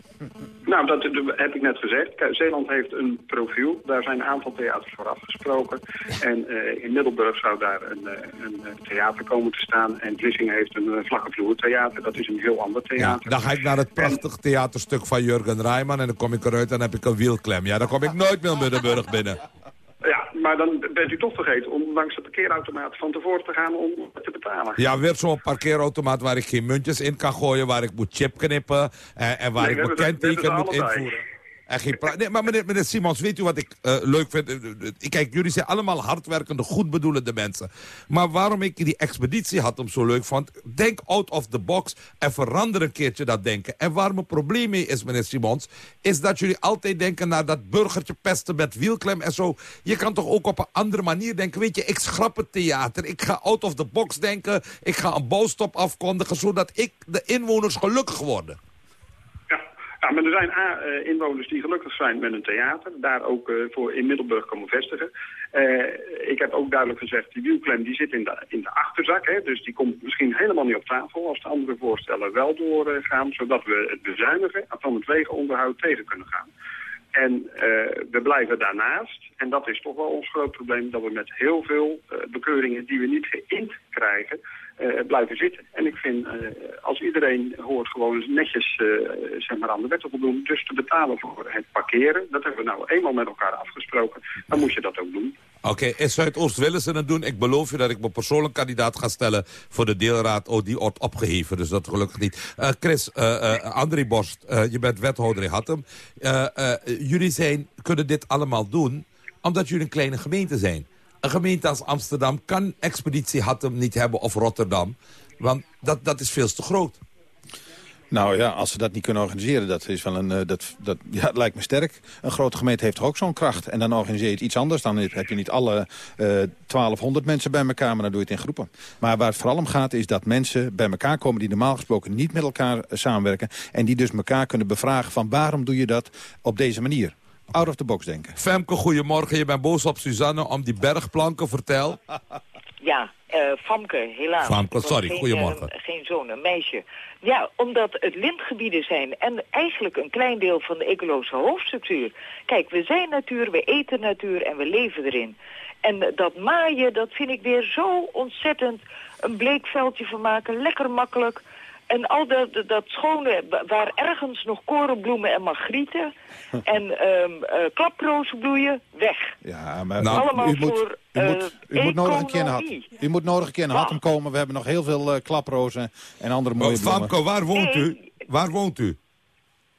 Nou, dat, heb ik net gezegd. Zeeland heeft een profiel. Daar zijn een aantal theaters voor afgesproken. En eh, in Middelburg zou daar een, eh, een eh, theater komen te staan. En Vlissingen heeft een vlaggenvloertheater. Dat is een heel ander Ja, theater. dan ga ik naar het prachtig theaterstuk van Jurgen Rijman... en dan kom ik eruit en dan heb ik een wielklem. Ja, dan kom ik nooit meer Middelburg binnen. Maar dan bent u toch vergeten om langs de parkeerautomaat van tevoren te gaan om te betalen. Ja, weer zo'n parkeerautomaat waar ik geen muntjes in kan gooien... waar ik moet chip knippen en, en waar Nee, ik mijn kenteken moet invoeren. Nee, maar meneer, meneer Simons, weet u wat ik eh, leuk vind? Eh, eh, Kijk, jullie zijn allemaal hardwerkende, goedbedoelende mensen. Maar waarom ik die expeditie had om zo leuk vond... denk out of the box en verander een keertje dat denken. En waar mijn probleem mee is, meneer Simons... is dat jullie altijd denken naar dat burgertje pesten met wielklem en zo. Je kan toch ook op een andere manier denken. Weet je, ik schrap het theater. Ik ga out of the box denken. Ik ga een bouwstop afkondigen... zodat ik de inwoners gelukkig worden. Ja, maar er zijn A, eh, inwoners die gelukkig zijn met een theater. Daar ook eh, voor in Middelburg komen vestigen. Eh, ik heb ook duidelijk gezegd, die wielklem die zit in de, in de achterzak. Hè, dus die komt misschien helemaal niet op tafel als de andere voorstellen wel doorgaan. zodat we het bezuinigen van het wegenonderhoud tegen kunnen gaan. En eh, we blijven daarnaast, en dat is toch wel ons groot probleem... dat we met heel veel eh, bekeuringen die we niet geïnd krijgen... eh, blijven zitten. En ik vind, eh, als iedereen hoort gewoon netjes eh, zeg maar aan de wet te voldoen... dus te betalen voor het parkeren, dat hebben we nou eenmaal met elkaar afgesproken... dan moet je dat ook doen. Oké, in Zuidoost willen ze het doen. Ik beloof je dat ik me persoonlijk kandidaat ga stellen voor de deelraad. Oh, die wordt opgeheven, dus dat gelukkig niet. Chris, André Borst, je bent wethouder in Hattem. Jullie zijn, kunnen dit allemaal doen omdat jullie een kleine gemeente zijn. Een gemeente als Amsterdam kan Expeditie Hattem niet hebben of Rotterdam. Want dat, dat is veel te groot. Nou ja, als ze dat niet kunnen organiseren, dat is wel een, eh, dat, dat ja, lijkt me sterk. Een grote gemeente heeft toch ook zo'n kracht. En dan organiseer je het iets anders. Dan heb je niet alle eh 1200 mensen bij elkaar, maar dan doe je het in groepen. Maar waar het vooral om gaat, is dat mensen bij elkaar komen... die normaal gesproken niet met elkaar eh, samenwerken. En die dus elkaar kunnen bevragen van waarom doe je dat op deze manier. Out of the box denken. Femke, goedemorgen. Je bent boos op Suzanne om die bergplanken. Vertel. Ja, eh Famke, helaas. Famke, sorry, geen, goedemorgen. eh, geen zoon, een meisje. Ja, omdat het lintgebieden zijn en eigenlijk een klein deel van de ecologische hoofdstructuur. Kijk, we zijn natuur, we eten natuur en we leven erin. En dat maaien, dat vind ik weer zo ontzettend een bleekveldje van maken, lekker makkelijk. En al dat, dat- schone, wa- waar ergens nog korenbloemen en magrieten en ehm eh, klaprozen bloeien, weg. Ja, maar Nou, Allemaal u moet, voor, u moet, u eh, moet nodig een keer naar U moet nodig een keer naar Hattem komen. We hebben nog heel veel eh, klaprozen en andere mooie Oh, bloemen. Famke, waar woont u? Waar woont u?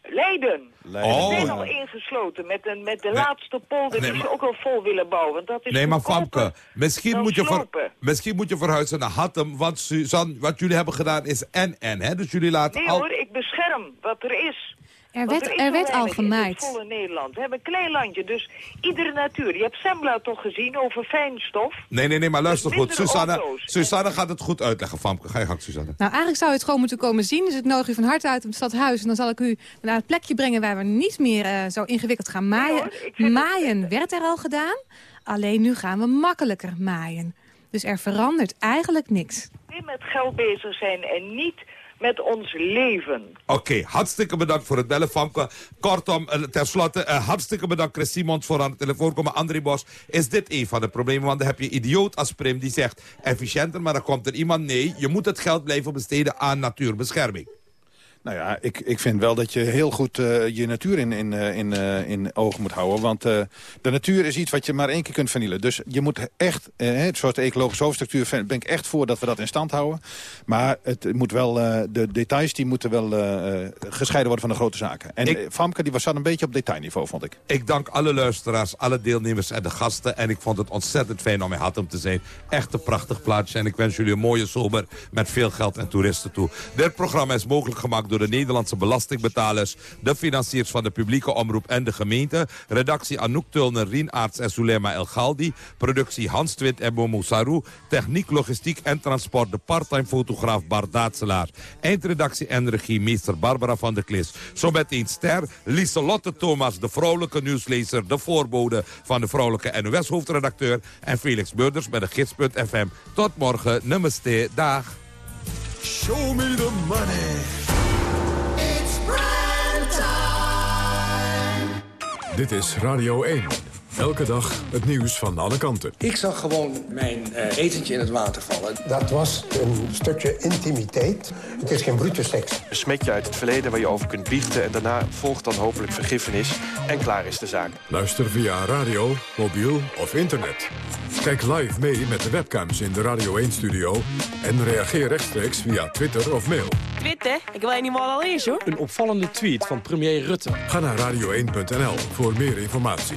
Leiden. Leiden. We zijn Oh. al ingesloten met, een, met de laatste polder die ze ook al vol willen bouwen. Want dat is Nee, maar Famke, misschien moet, je ver, misschien moet je verhuizen naar Hattem. Want Suzanne, wat jullie hebben gedaan is en-en. Dus jullie laten Nee al... hoor, ik bescherm wat er is. Er werd, er werd al gemaaid. het volle Nederland. We hebben een klein landje, dus iedere natuur. Je hebt Sembla toch gezien over fijnstof? Nee, nee, nee, maar luister Dus goed. Susanne. Susanne gaat het goed uitleggen, Famke. Ga je gang, Susanne. Nou, eigenlijk zou je het gewoon moeten komen zien. Dus ik nodig u van harte uit op het stadhuis. En dan zal ik u naar het plekje brengen waar we niet meer eh, zo ingewikkeld gaan maaien. maaien werd er al gedaan. Alleen nu gaan we makkelijker maaien. Dus er verandert eigenlijk niks. We met geld bezig zijn en niet met ons leven. Oké, hartstikke bedankt voor het bellen, Famke. Kortom, eh, tenslotte, eh, hartstikke bedankt Chris Simons voor aan de telefoon komen. André Bos, is dit een van de problemen? Want dan heb je idioot als Prim die zegt efficiënter, maar dan komt er iemand, nee, je moet het geld blijven besteden aan natuurbescherming. Nou ja, ik, ik vind wel dat je heel goed eh, je natuur in, in, eh, in, eh, in ogen moet houden. Want de natuur is iets wat je maar één keer kunt vernielen. Dus je moet echt, zoals de ecologische hoofdstructuur, ben ik echt voor dat we dat in stand houden. Maar het moet wel, de details die moeten wel gescheiden worden van de grote zaken. En Ik- Famke die was zat een beetje op detailniveau, vond ik. Ik dank alle luisteraars, alle deelnemers en de gasten. En ik vond het ontzettend fijn om in Hattem te zijn. Echt een prachtig plaatsje. En ik wens jullie een mooie zomer met veel geld en toeristen toe. Dit programma is mogelijk gemaakt door door de Nederlandse belastingbetalers... de financiers van de publieke omroep en de gemeente. Redactie Anouk Tulner, Rien Aarts en Sulema El Galdi. Productie Hans Twit en Momo Sarou. Techniek, logistiek en transport de parttime fotograaf Bart Daatselaar. Eindredactie en regie meester Barbara van der Klis. Zo meteen ster Lieselotte Thomas, de vrouwelijke nieuwslezer... de voorbode van de vrouwelijke NOS-hoofdredacteur... en Felix Beurders met de gids.fm. Tot morgen, namaste, dag. Show me the money. Dit is Radio 1. Elke dag het nieuws van alle kanten. Ik zag gewoon mijn eh, etentje in het water vallen. Dat was een stukje intimiteit. Het is geen brute seks. Een smetje uit het verleden waar je over kunt biechten... en daarna volgt dan hopelijk vergiffenis en klaar is de zaak. Luister via radio, mobiel of internet. Kijk live mee met de webcams in de Radio 1-studio... en reageer rechtstreeks via Twitter of mail. Twitter? Ik weet niet wat al is, hoor. Een opvallende tweet van premier Rutte. Ga naar radio1.nl voor meer informatie.